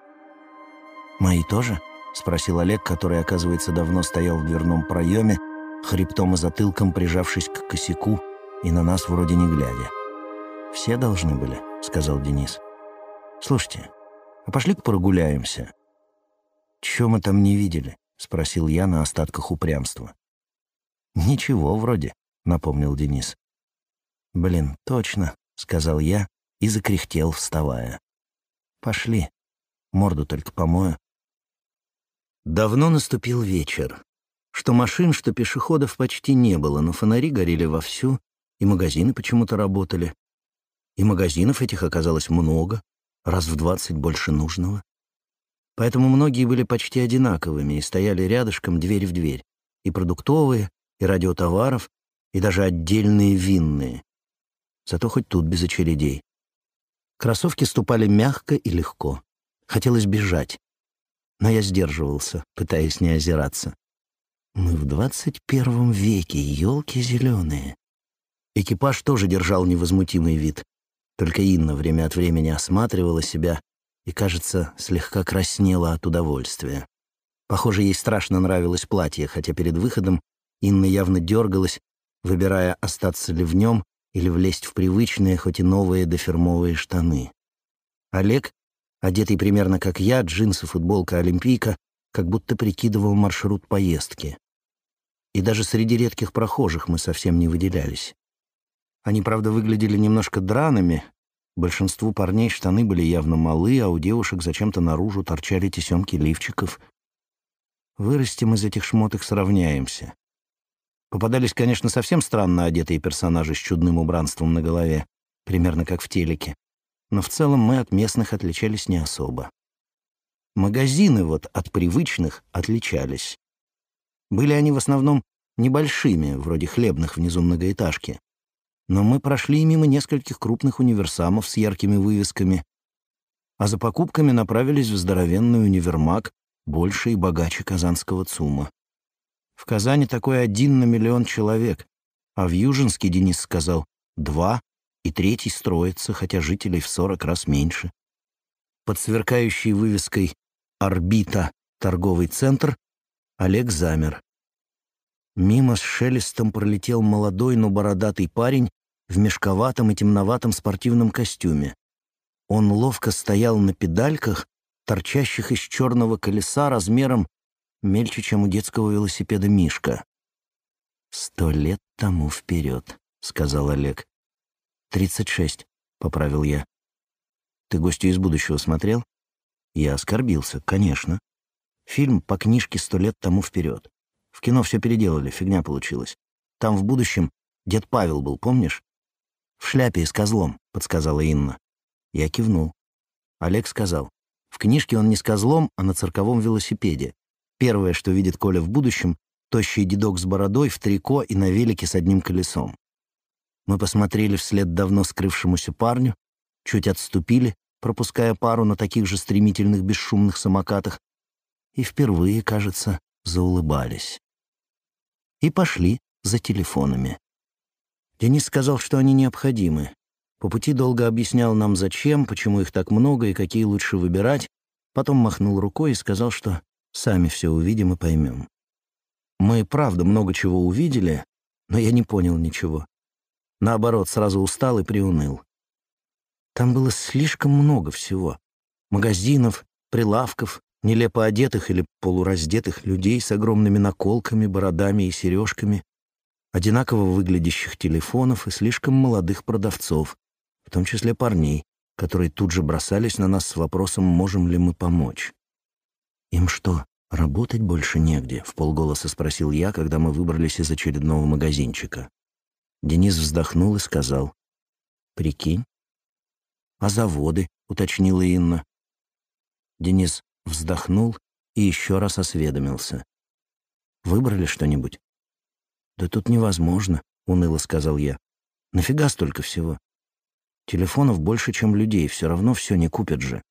A: «Мои тоже?» — спросил Олег, который, оказывается, давно стоял в дверном проеме, хребтом и затылком прижавшись к косяку и на нас вроде не глядя. «Все должны были?» — сказал Денис. «Слушайте, а пошли-ка прогуляемся». «Чего мы там не видели?» — спросил я на остатках упрямства. «Ничего вроде», — напомнил Денис. «Блин, точно», — сказал я и закряхтел, вставая. «Пошли. Морду только помою». Давно наступил вечер. Что машин, что пешеходов почти не было, но фонари горели вовсю, и магазины почему-то работали. И магазинов этих оказалось много, раз в двадцать больше нужного. Поэтому многие были почти одинаковыми и стояли рядышком дверь в дверь. И продуктовые, и радиотоваров, и даже отдельные винные. Зато хоть тут без очередей. Кроссовки ступали мягко и легко. Хотелось бежать. Но я сдерживался, пытаясь не озираться. Мы в двадцать первом веке, елки зеленые. Экипаж тоже держал невозмутимый вид. Только Инна время от времени осматривала себя и, кажется, слегка краснела от удовольствия. Похоже, ей страшно нравилось платье, хотя перед выходом Инна явно дергалась, выбирая, остаться ли в нем или влезть в привычные, хоть и новые дофермовые штаны. Олег, одетый примерно как я, джинсы, футболка, олимпийка, как будто прикидывал маршрут поездки. И даже среди редких прохожих мы совсем не выделялись. Они, правда, выглядели немножко драными. Большинству парней штаны были явно малы, а у девушек зачем-то наружу торчали тесемки лифчиков. Вырастем из этих шмоток сравняемся. Попадались, конечно, совсем странно одетые персонажи с чудным убранством на голове, примерно как в телеке. Но в целом мы от местных отличались не особо. Магазины вот от привычных отличались. Были они в основном небольшими, вроде хлебных внизу многоэтажки но мы прошли мимо нескольких крупных универсамов с яркими вывесками, а за покупками направились в здоровенный универмаг, больше и богаче казанского ЦУМа. В Казани такой один на миллион человек, а в Южинске, Денис сказал, два, и третий строится, хотя жителей в сорок раз меньше. Под сверкающей вывеской «Орбита. Торговый центр» Олег замер. Мимо с шелестом пролетел молодой, но бородатый парень в мешковатом и темноватом спортивном костюме. Он ловко стоял на педальках, торчащих из черного колеса размером мельче, чем у детского велосипеда Мишка. Сто лет тому вперед. — сказал Олег. «Тридцать шесть», — поправил я. «Ты гостю из будущего смотрел?» Я оскорбился, конечно. Фильм по книжке сто лет тому вперед. В кино все переделали, фигня получилась. Там в будущем дед Павел был, помнишь? «В шляпе с козлом», — подсказала Инна. Я кивнул. Олег сказал, в книжке он не с козлом, а на цирковом велосипеде. Первое, что видит Коля в будущем, тощий дедок с бородой, в трико и на велике с одним колесом. Мы посмотрели вслед давно скрывшемуся парню, чуть отступили, пропуская пару на таких же стремительных бесшумных самокатах, и впервые, кажется, заулыбались. И пошли за телефонами. Денис сказал, что они необходимы. По пути долго объяснял нам, зачем, почему их так много и какие лучше выбирать, потом махнул рукой и сказал, что сами все увидим и поймем. Мы, правда, много чего увидели, но я не понял ничего. Наоборот, сразу устал и приуныл. Там было слишком много всего. Магазинов, прилавков, нелепо одетых или полураздетых людей с огромными наколками, бородами и сережками, одинаково выглядящих телефонов и слишком молодых продавцов, в том числе парней, которые тут же бросались на нас с вопросом, можем ли мы помочь. «Им что, работать больше негде?» — в полголоса спросил я, когда мы выбрались из очередного магазинчика. Денис вздохнул и сказал, «Прикинь». «А заводы?» — уточнила Инна. Денис вздохнул и еще раз осведомился. «Выбрали что-нибудь?» «Да тут невозможно», — уныло сказал я. «Нафига столько всего? Телефонов больше, чем людей, все равно все не купят же».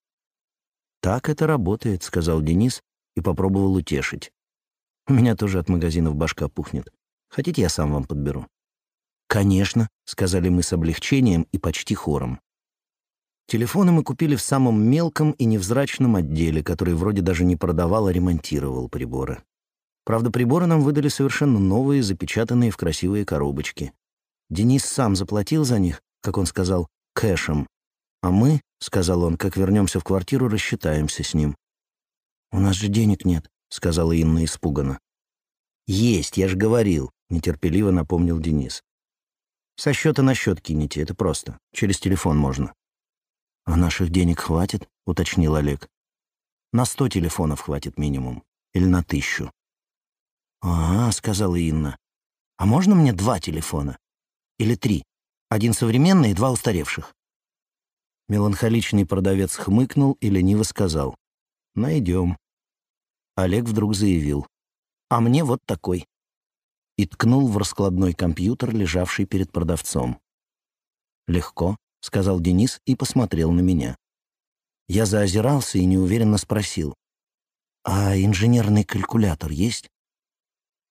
A: «Так это работает», — сказал Денис и попробовал утешить. «У меня тоже от магазинов башка пухнет. Хотите, я сам вам подберу?» «Конечно», — сказали мы с облегчением и почти хором. Телефоны мы купили в самом мелком и невзрачном отделе, который вроде даже не продавал, а ремонтировал приборы. Правда, приборы нам выдали совершенно новые, запечатанные в красивые коробочки. Денис сам заплатил за них, как он сказал, кэшем. А мы, — сказал он, — как вернемся в квартиру, рассчитаемся с ним. «У нас же денег нет», — сказала Инна испуганно. «Есть, я же говорил», — нетерпеливо напомнил Денис. «Со счета на счет кинете, это просто. Через телефон можно». «А наших денег хватит?» — уточнил Олег. «На сто телефонов хватит минимум. Или на тысячу». «А, — сказала Инна. — А можно мне два телефона? Или три? Один современный и два устаревших?» Меланхоличный продавец хмыкнул и лениво сказал. «Найдем». Олег вдруг заявил. «А мне вот такой». И ткнул в раскладной компьютер, лежавший перед продавцом. «Легко», — сказал Денис и посмотрел на меня. Я заозирался и неуверенно спросил. «А инженерный калькулятор есть?»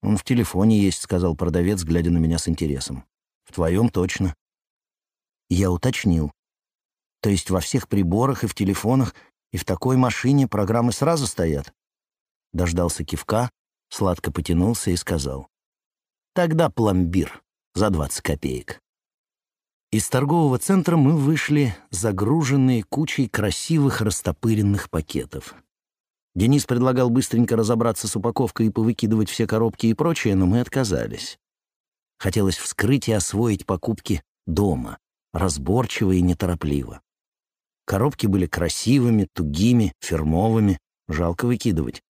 A: «Он в телефоне есть», — сказал продавец, глядя на меня с интересом. «В твоем точно». Я уточнил. «То есть во всех приборах и в телефонах, и в такой машине программы сразу стоят?» Дождался кивка, сладко потянулся и сказал. «Тогда пломбир за 20 копеек». Из торгового центра мы вышли, загруженные кучей красивых растопыренных пакетов. Денис предлагал быстренько разобраться с упаковкой и повыкидывать все коробки и прочее, но мы отказались. Хотелось вскрыть и освоить покупки дома, разборчиво и неторопливо. Коробки были красивыми, тугими, фирмовыми, жалко выкидывать.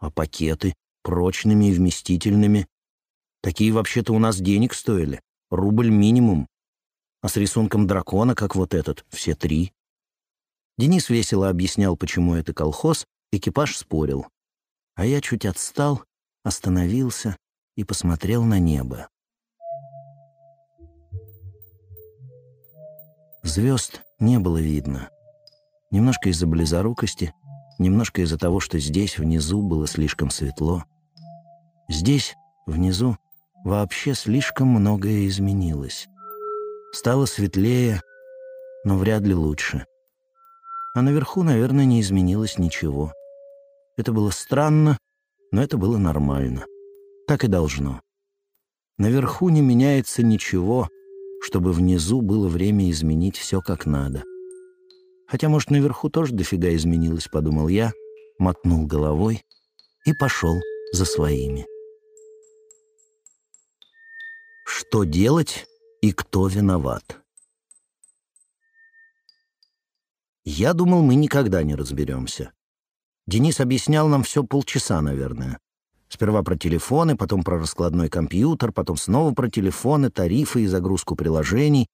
A: А пакеты — прочными и вместительными. Такие вообще-то у нас денег стоили, рубль минимум а с рисунком дракона, как вот этот, все три. Денис весело объяснял, почему это колхоз, экипаж спорил. А я чуть отстал, остановился и посмотрел на небо. Звезд не было видно. Немножко из-за близорукости, немножко из-за того, что здесь, внизу, было слишком светло. Здесь, внизу, вообще слишком многое изменилось. Стало светлее, но вряд ли лучше. А наверху, наверное, не изменилось ничего. Это было странно, но это было нормально. Так и должно. Наверху не меняется ничего, чтобы внизу было время изменить все как надо. Хотя, может, наверху тоже дофига изменилось, подумал я, мотнул головой и пошел за своими. Что делать, и кто виноват. Я думал, мы никогда не разберемся. Денис объяснял нам все полчаса, наверное. Сперва про телефоны, потом про раскладной компьютер, потом снова про телефоны, тарифы и загрузку приложений.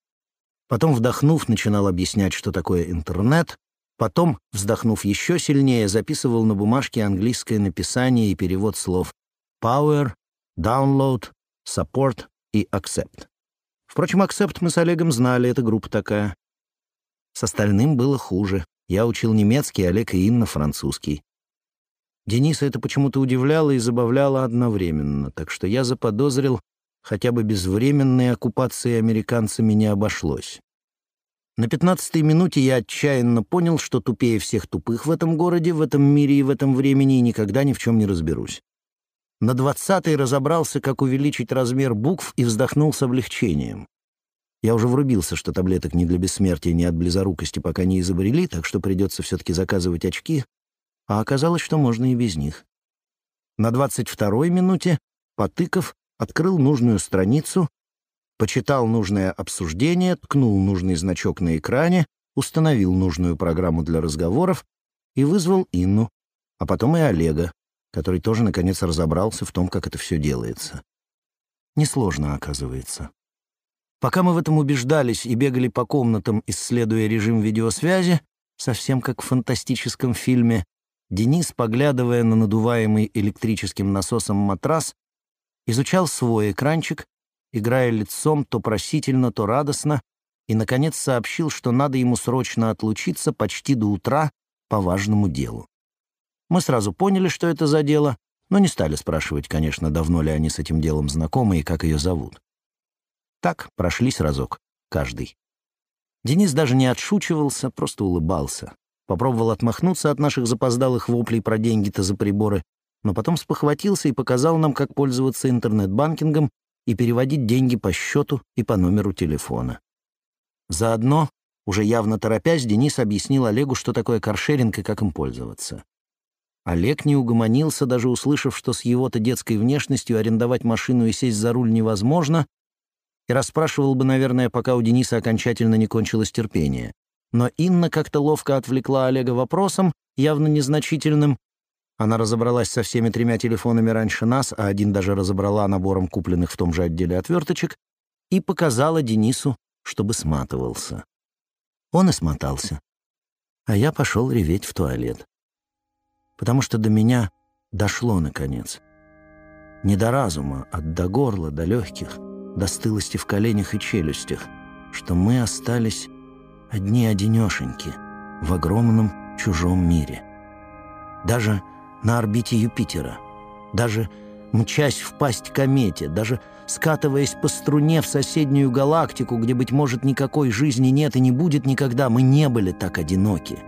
A: Потом, вдохнув, начинал объяснять, что такое интернет. Потом, вздохнув еще сильнее, записывал на бумажке английское написание и перевод слов «power», «download», «support» и «accept». Впрочем, «accept» мы с Олегом знали, это группа такая. С остальным было хуже. Я учил немецкий, Олег и Инна — французский. Дениса это почему-то удивляло и забавляло одновременно, так что я заподозрил, хотя бы без временной оккупации американцами не обошлось. На пятнадцатой минуте я отчаянно понял, что тупее всех тупых в этом городе, в этом мире и в этом времени и никогда ни в чем не разберусь. На двадцатой разобрался, как увеличить размер букв, и вздохнул с облегчением. Я уже врубился, что таблеток ни для бессмертия, ни от близорукости пока не изобрели, так что придется все-таки заказывать очки, а оказалось, что можно и без них. На двадцать второй минуте, потыков, открыл нужную страницу, почитал нужное обсуждение, ткнул нужный значок на экране, установил нужную программу для разговоров и вызвал Инну, а потом и Олега, который тоже, наконец, разобрался в том, как это все делается. Несложно, оказывается. Пока мы в этом убеждались и бегали по комнатам, исследуя режим видеосвязи, совсем как в фантастическом фильме, Денис, поглядывая на надуваемый электрическим насосом матрас, изучал свой экранчик, играя лицом то просительно, то радостно, и, наконец, сообщил, что надо ему срочно отлучиться почти до утра по важному делу. Мы сразу поняли, что это за дело, но не стали спрашивать, конечно, давно ли они с этим делом знакомы и как ее зовут. Так прошлись разок, каждый. Денис даже не отшучивался, просто улыбался. Попробовал отмахнуться от наших запоздалых воплей про деньги-то за приборы, но потом спохватился и показал нам, как пользоваться интернет-банкингом и переводить деньги по счету и по номеру телефона. Заодно, уже явно торопясь, Денис объяснил Олегу, что такое каршеринг и как им пользоваться. Олег не угомонился, даже услышав, что с его-то детской внешностью арендовать машину и сесть за руль невозможно, и расспрашивал бы, наверное, пока у Дениса окончательно не кончилось терпение. Но Инна как-то ловко отвлекла Олега вопросом, явно незначительным. Она разобралась со всеми тремя телефонами раньше нас, а один даже разобрала набором купленных в том же отделе отверточек, и показала Денису, чтобы сматывался. Он и смотался. А я пошел реветь в туалет. Потому что до меня дошло, наконец. Не до разума, а до горла, до легких — до стылости в коленях и челюстях, что мы остались одни-одинешеньки в огромном чужом мире. Даже на орбите Юпитера, даже мчась в пасть комете, даже скатываясь по струне в соседнюю галактику, где, быть может, никакой жизни нет и не будет никогда, мы не были так одиноки,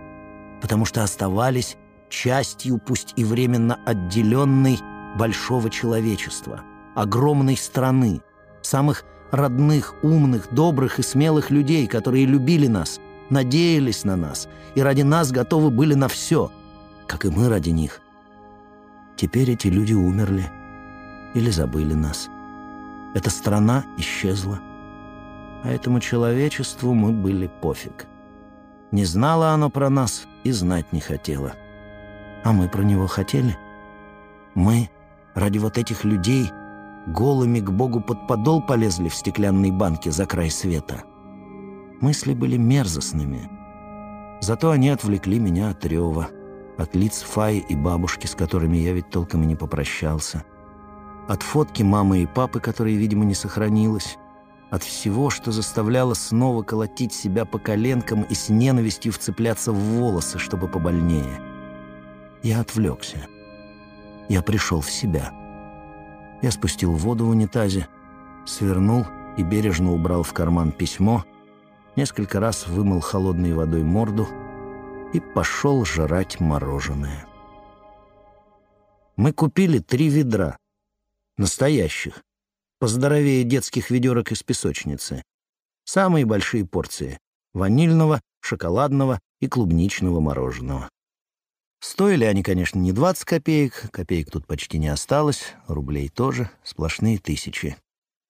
A: потому что оставались частью, пусть и временно отделенной, большого человечества, огромной страны, самых родных, умных, добрых и смелых людей, которые любили нас, надеялись на нас и ради нас готовы были на все, как и мы ради них. Теперь эти люди умерли или забыли нас. Эта страна исчезла, а этому человечеству мы были пофиг. Не знало оно про нас и знать не хотело. А мы про него хотели. Мы ради вот этих людей — голыми к Богу под подол полезли в стеклянной банке за край света. Мысли были мерзостными. Зато они отвлекли меня от рева, от лиц Фаи и бабушки, с которыми я ведь толком и не попрощался, от фотки мамы и папы, которой, видимо, не сохранилось, от всего, что заставляло снова колотить себя по коленкам и с ненавистью вцепляться в волосы, чтобы побольнее. Я отвлекся. Я пришел в себя. Я спустил воду в унитазе, свернул и бережно убрал в карман письмо, несколько раз вымыл холодной водой морду и пошел жрать мороженое. Мы купили три ведра, настоящих, поздоровее детских ведерок из песочницы. Самые большие порции — ванильного, шоколадного и клубничного мороженого. Стоили они, конечно, не 20 копеек, копеек тут почти не осталось, рублей тоже, сплошные тысячи.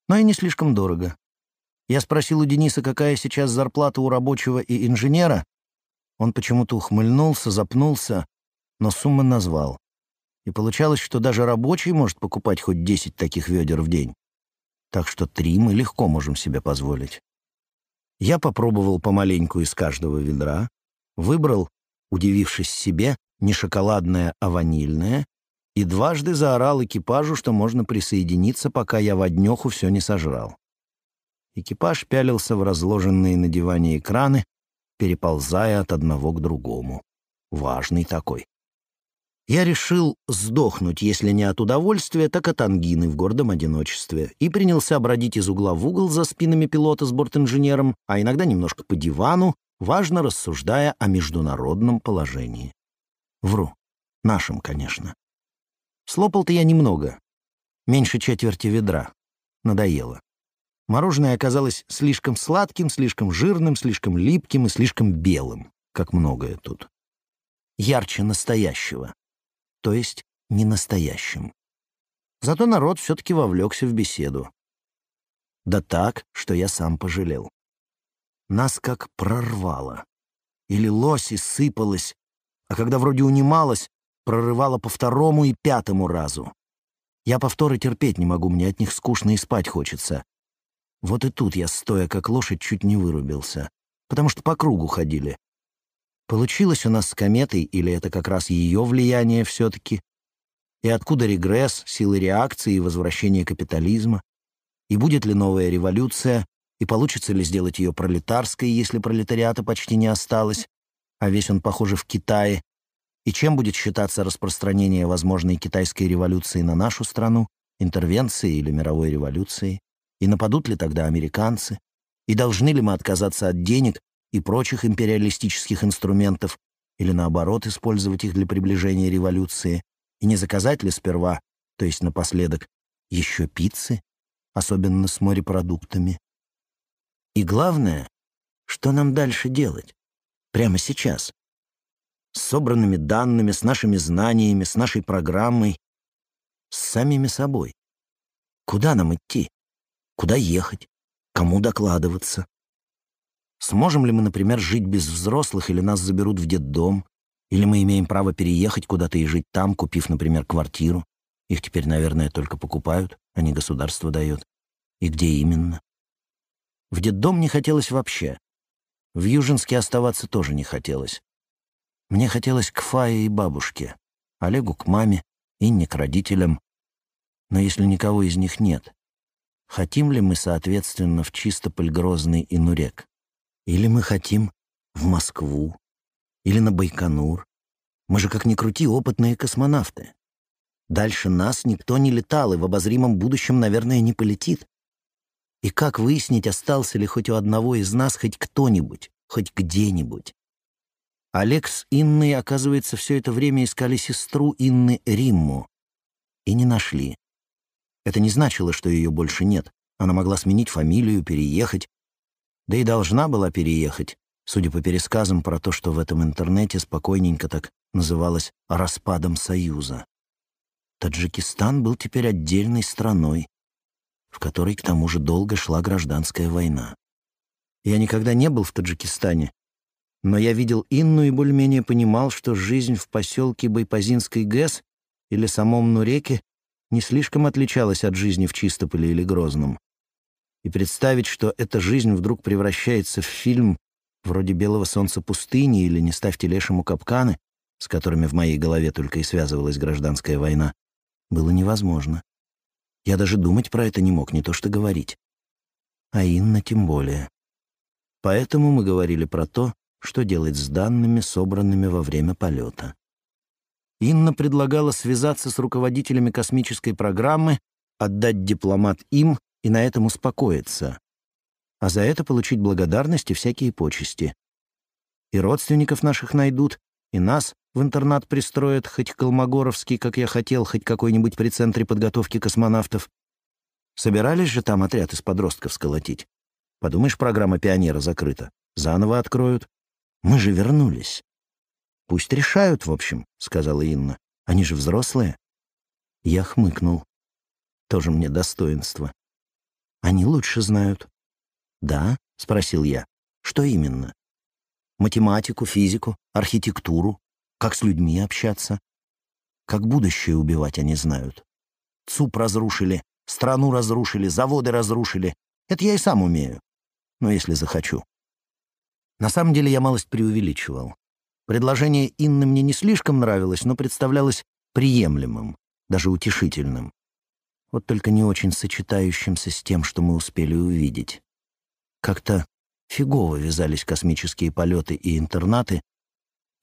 A: Но и не слишком дорого. Я спросил у Дениса, какая сейчас зарплата у рабочего и инженера. Он почему-то ухмыльнулся, запнулся, но сумму назвал. И получалось, что даже рабочий может покупать хоть 10 таких ведер в день. Так что три мы легко можем себе позволить. Я попробовал помаленьку из каждого ведра, выбрал, удивившись себе, не шоколадное, а ванильное, и дважды заорал экипажу, что можно присоединиться, пока я в однеху все не сожрал. Экипаж пялился в разложенные на диване экраны, переползая от одного к другому. Важный такой. Я решил сдохнуть, если не от удовольствия, так от ангины в гордом одиночестве, и принялся бродить из угла в угол за спинами пилота с бортинженером, а иногда немножко по дивану, важно рассуждая о международном положении. Вру. Нашем, конечно. Слопал-то я немного. Меньше четверти ведра. Надоело. Мороженое оказалось слишком сладким, слишком жирным, слишком липким и слишком белым, как многое тут. Ярче настоящего то есть не настоящим. Зато народ все-таки вовлекся в беседу. Да так, что я сам пожалел. Нас как прорвало. Или лось сыпалось, а когда вроде унималось, прорывало по второму и пятому разу. Я повторы терпеть не могу, мне от них скучно и спать хочется. Вот и тут я, стоя как лошадь, чуть не вырубился, потому что по кругу ходили. Получилось у нас с кометой, или это как раз ее влияние все-таки? И откуда регресс, силы реакции и возвращение капитализма? И будет ли новая революция? И получится ли сделать ее пролетарской, если пролетариата почти не осталось, а весь он, похоже, в Китае? И чем будет считаться распространение возможной китайской революции на нашу страну, интервенцией или мировой революцией? И нападут ли тогда американцы? И должны ли мы отказаться от денег и прочих империалистических инструментов, или наоборот использовать их для приближения революции, и не заказать ли сперва, то есть напоследок, еще пиццы, особенно с морепродуктами. И главное, что нам дальше делать? Прямо сейчас. С собранными данными, с нашими знаниями, с нашей программой, с самими собой. Куда нам идти? Куда ехать? Кому докладываться? Сможем ли мы, например, жить без взрослых, или нас заберут в детдом, или мы имеем право переехать куда-то и жить там, купив, например, квартиру? Их теперь, наверное, только покупают, а не государство дает. И где именно? В детдом не хотелось вообще. В Южинске оставаться тоже не хотелось. Мне хотелось к Фае и бабушке, Олегу к маме, Инне к родителям. Но если никого из них нет, хотим ли мы, соответственно, в Чистополь, Грозный и Нурек? Или мы хотим в Москву, или на Байконур. Мы же, как ни крути, опытные космонавты. Дальше нас никто не летал, и в обозримом будущем, наверное, не полетит. И как выяснить, остался ли хоть у одного из нас хоть кто-нибудь, хоть где-нибудь? Олег с Инной, оказывается, все это время искали сестру Инны Римму. И не нашли. Это не значило, что ее больше нет. Она могла сменить фамилию, переехать, да и должна была переехать, судя по пересказам про то, что в этом интернете спокойненько так называлось «распадом Союза». Таджикистан был теперь отдельной страной, в которой к тому же долго шла гражданская война. Я никогда не был в Таджикистане, но я видел Инну и более-менее понимал, что жизнь в поселке Байпазинской ГЭС или самом Нуреке не слишком отличалась от жизни в Чистополе или Грозном и представить, что эта жизнь вдруг превращается в фильм вроде «Белого солнца пустыни» или «Не ставьте лешему капканы», с которыми в моей голове только и связывалась гражданская война, было невозможно. Я даже думать про это не мог, не то что говорить. А Инна тем более. Поэтому мы говорили про то, что делать с данными, собранными во время полета. Инна предлагала связаться с руководителями космической программы, отдать дипломат им и на этом успокоиться, а за это получить благодарность и всякие почести. И родственников наших найдут, и нас в интернат пристроят, хоть Колмогоровский, как я хотел, хоть какой-нибудь при центре подготовки космонавтов. Собирались же там отряд из подростков сколотить. Подумаешь, программа пионера закрыта. Заново откроют. Мы же вернулись. «Пусть решают, в общем», — сказала Инна. «Они же взрослые». Я хмыкнул. Тоже мне достоинство. Они лучше знают. «Да?» — спросил я. «Что именно?» «Математику, физику, архитектуру, как с людьми общаться. Как будущее убивать они знают. ЦУП разрушили, страну разрушили, заводы разрушили. Это я и сам умею. Но если захочу. На самом деле я малость преувеличивал. Предложение Инны мне не слишком нравилось, но представлялось приемлемым, даже утешительным. Вот только не очень сочетающимся с тем, что мы успели увидеть. Как-то фигово вязались космические полеты и интернаты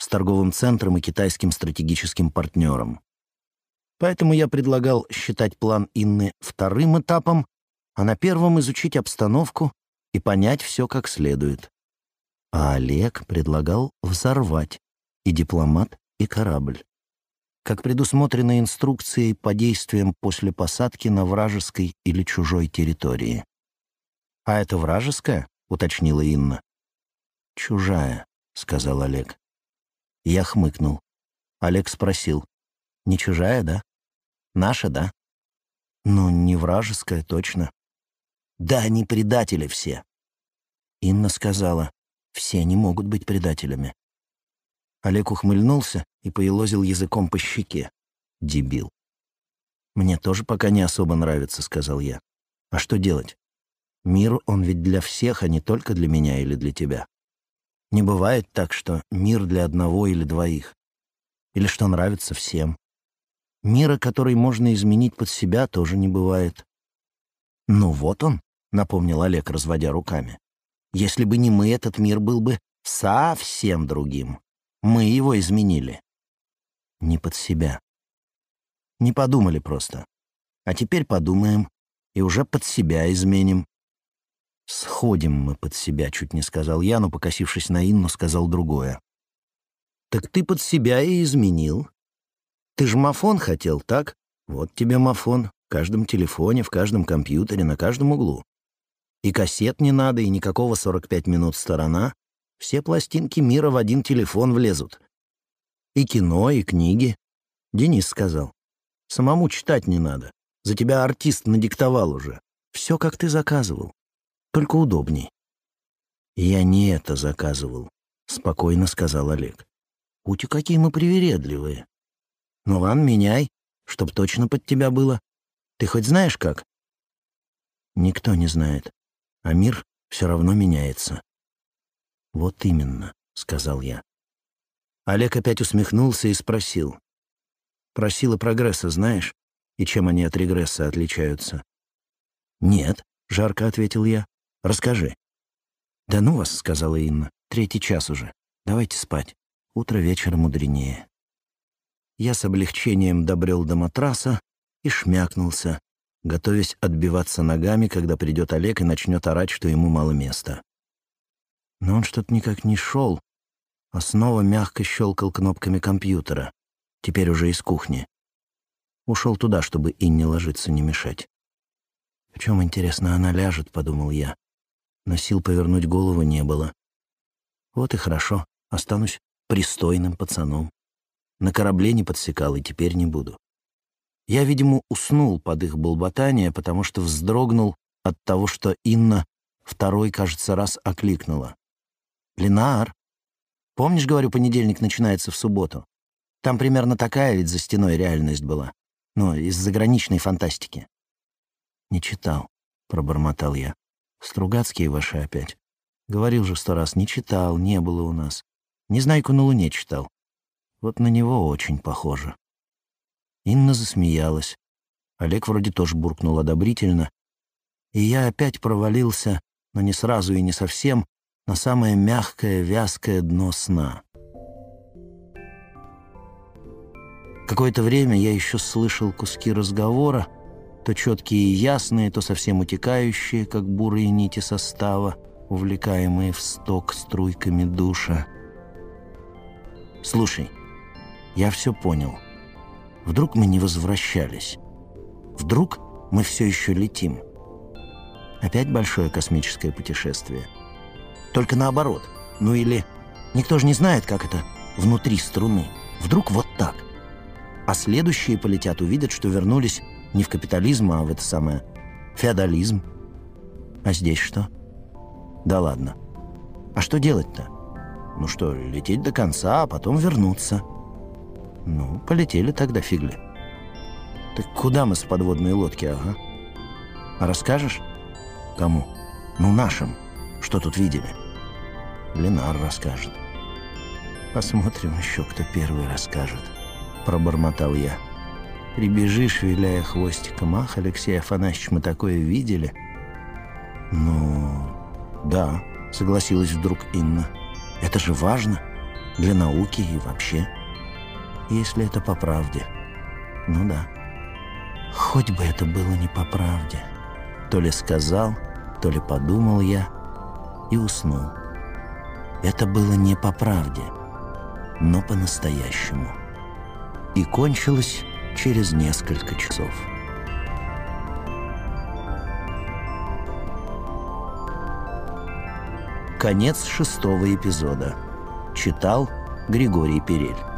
A: с торговым центром и китайским стратегическим партнером. Поэтому я предлагал считать план Инны вторым этапом, а на первом изучить обстановку и понять все как следует. А Олег предлагал взорвать и дипломат, и корабль. Как предусмотрено инструкцией по действиям после посадки на вражеской или чужой территории. «А это вражеская?» — уточнила Инна. «Чужая», — сказал Олег. Я хмыкнул. Олег спросил. «Не чужая, да? Наша, да?» «Ну, не вражеская, точно». «Да, они предатели все». Инна сказала. «Все не могут быть предателями». Олег ухмыльнулся и поелозил языком по щеке. Дебил. «Мне тоже пока не особо нравится», — сказал я. «А что делать? Мир, он ведь для всех, а не только для меня или для тебя. Не бывает так, что мир для одного или двоих. Или что нравится всем. Мира, который можно изменить под себя, тоже не бывает. «Ну вот он», — напомнил Олег, разводя руками. «Если бы не мы, этот мир был бы совсем другим. Мы его изменили». «Не под себя». «Не подумали просто. А теперь подумаем и уже под себя изменим. «Сходим мы под себя», — чуть не сказал я, но, покосившись на Инну, сказал другое. «Так ты под себя и изменил. Ты ж мафон хотел, так? Вот тебе мафон. В каждом телефоне, в каждом компьютере, на каждом углу. И кассет не надо, и никакого 45 минут сторона. Все пластинки мира в один телефон влезут. И кино, и книги. Денис сказал. Самому читать не надо. За тебя артист надиктовал уже. Все, как ты заказывал только удобней. «Я не это заказывал», — спокойно сказал Олег. «Ути, какие мы привередливые. Ну, Ван, меняй, чтоб точно под тебя было. Ты хоть знаешь как?» «Никто не знает, а мир все равно меняется». «Вот именно», — сказал я. Олег опять усмехнулся и спросил. «Про силы прогресса знаешь? И чем они от регресса отличаются?» «Нет», — жарко ответил я. Расскажи». «Да ну вас», — сказала Инна, — «третий час уже. Давайте спать. Утро вечера мудренее». Я с облегчением добрел до матраса и шмякнулся, готовясь отбиваться ногами, когда придет Олег и начнет орать, что ему мало места. Но он что-то никак не шел, а снова мягко щелкал кнопками компьютера, теперь уже из кухни. Ушел туда, чтобы Инне ложиться не мешать. «В чем, интересно, она ляжет?» — подумал я но сил повернуть голову не было. Вот и хорошо, останусь пристойным пацаном. На корабле не подсекал и теперь не буду. Я, видимо, уснул под их болботание, потому что вздрогнул от того, что Инна второй, кажется, раз окликнула. «Ленар, помнишь, говорю, понедельник начинается в субботу? Там примерно такая ведь за стеной реальность была. Ну, из заграничной фантастики». «Не читал», — пробормотал я. Стругацкие ваши опять. Говорил же сто раз, не читал, не было у нас. Незнайку на Луне читал. Вот на него очень похоже. Инна засмеялась. Олег вроде тоже буркнул одобрительно. И я опять провалился, но не сразу и не совсем, на самое мягкое, вязкое дно сна. Какое-то время я еще слышал куски разговора, то четкие и ясные, то совсем утекающие, как бурые нити состава, увлекаемые в сток струйками душа. «Слушай, я все понял. Вдруг мы не возвращались? Вдруг мы все еще летим? Опять большое космическое путешествие? Только наоборот. Ну или... Никто же не знает, как это внутри струны. Вдруг вот так. А следующие полетят, увидят, что вернулись не в капитализм, а в это самое феодализм. А здесь что? Да ладно. А что делать-то? Ну что, лететь до конца, а потом вернуться. Ну, полетели тогда, фигли. Так куда мы с подводной лодки, ага? А расскажешь? Кому? Ну, нашим. Что тут видели? Ленар расскажет. Посмотрим еще, кто первый расскажет. Пробормотал я. Прибежишь, виляя хвостиком. Ах, Алексей Афанасьевич, мы такое видели. Ну, да, согласилась вдруг Инна. Это же важно для науки и вообще. Если это по правде. Ну да. Хоть бы это было не по правде. То ли сказал, то ли подумал я и уснул. Это было не по правде, но по-настоящему. И кончилось через несколько часов. Конец шестого эпизода. Читал Григорий Перель.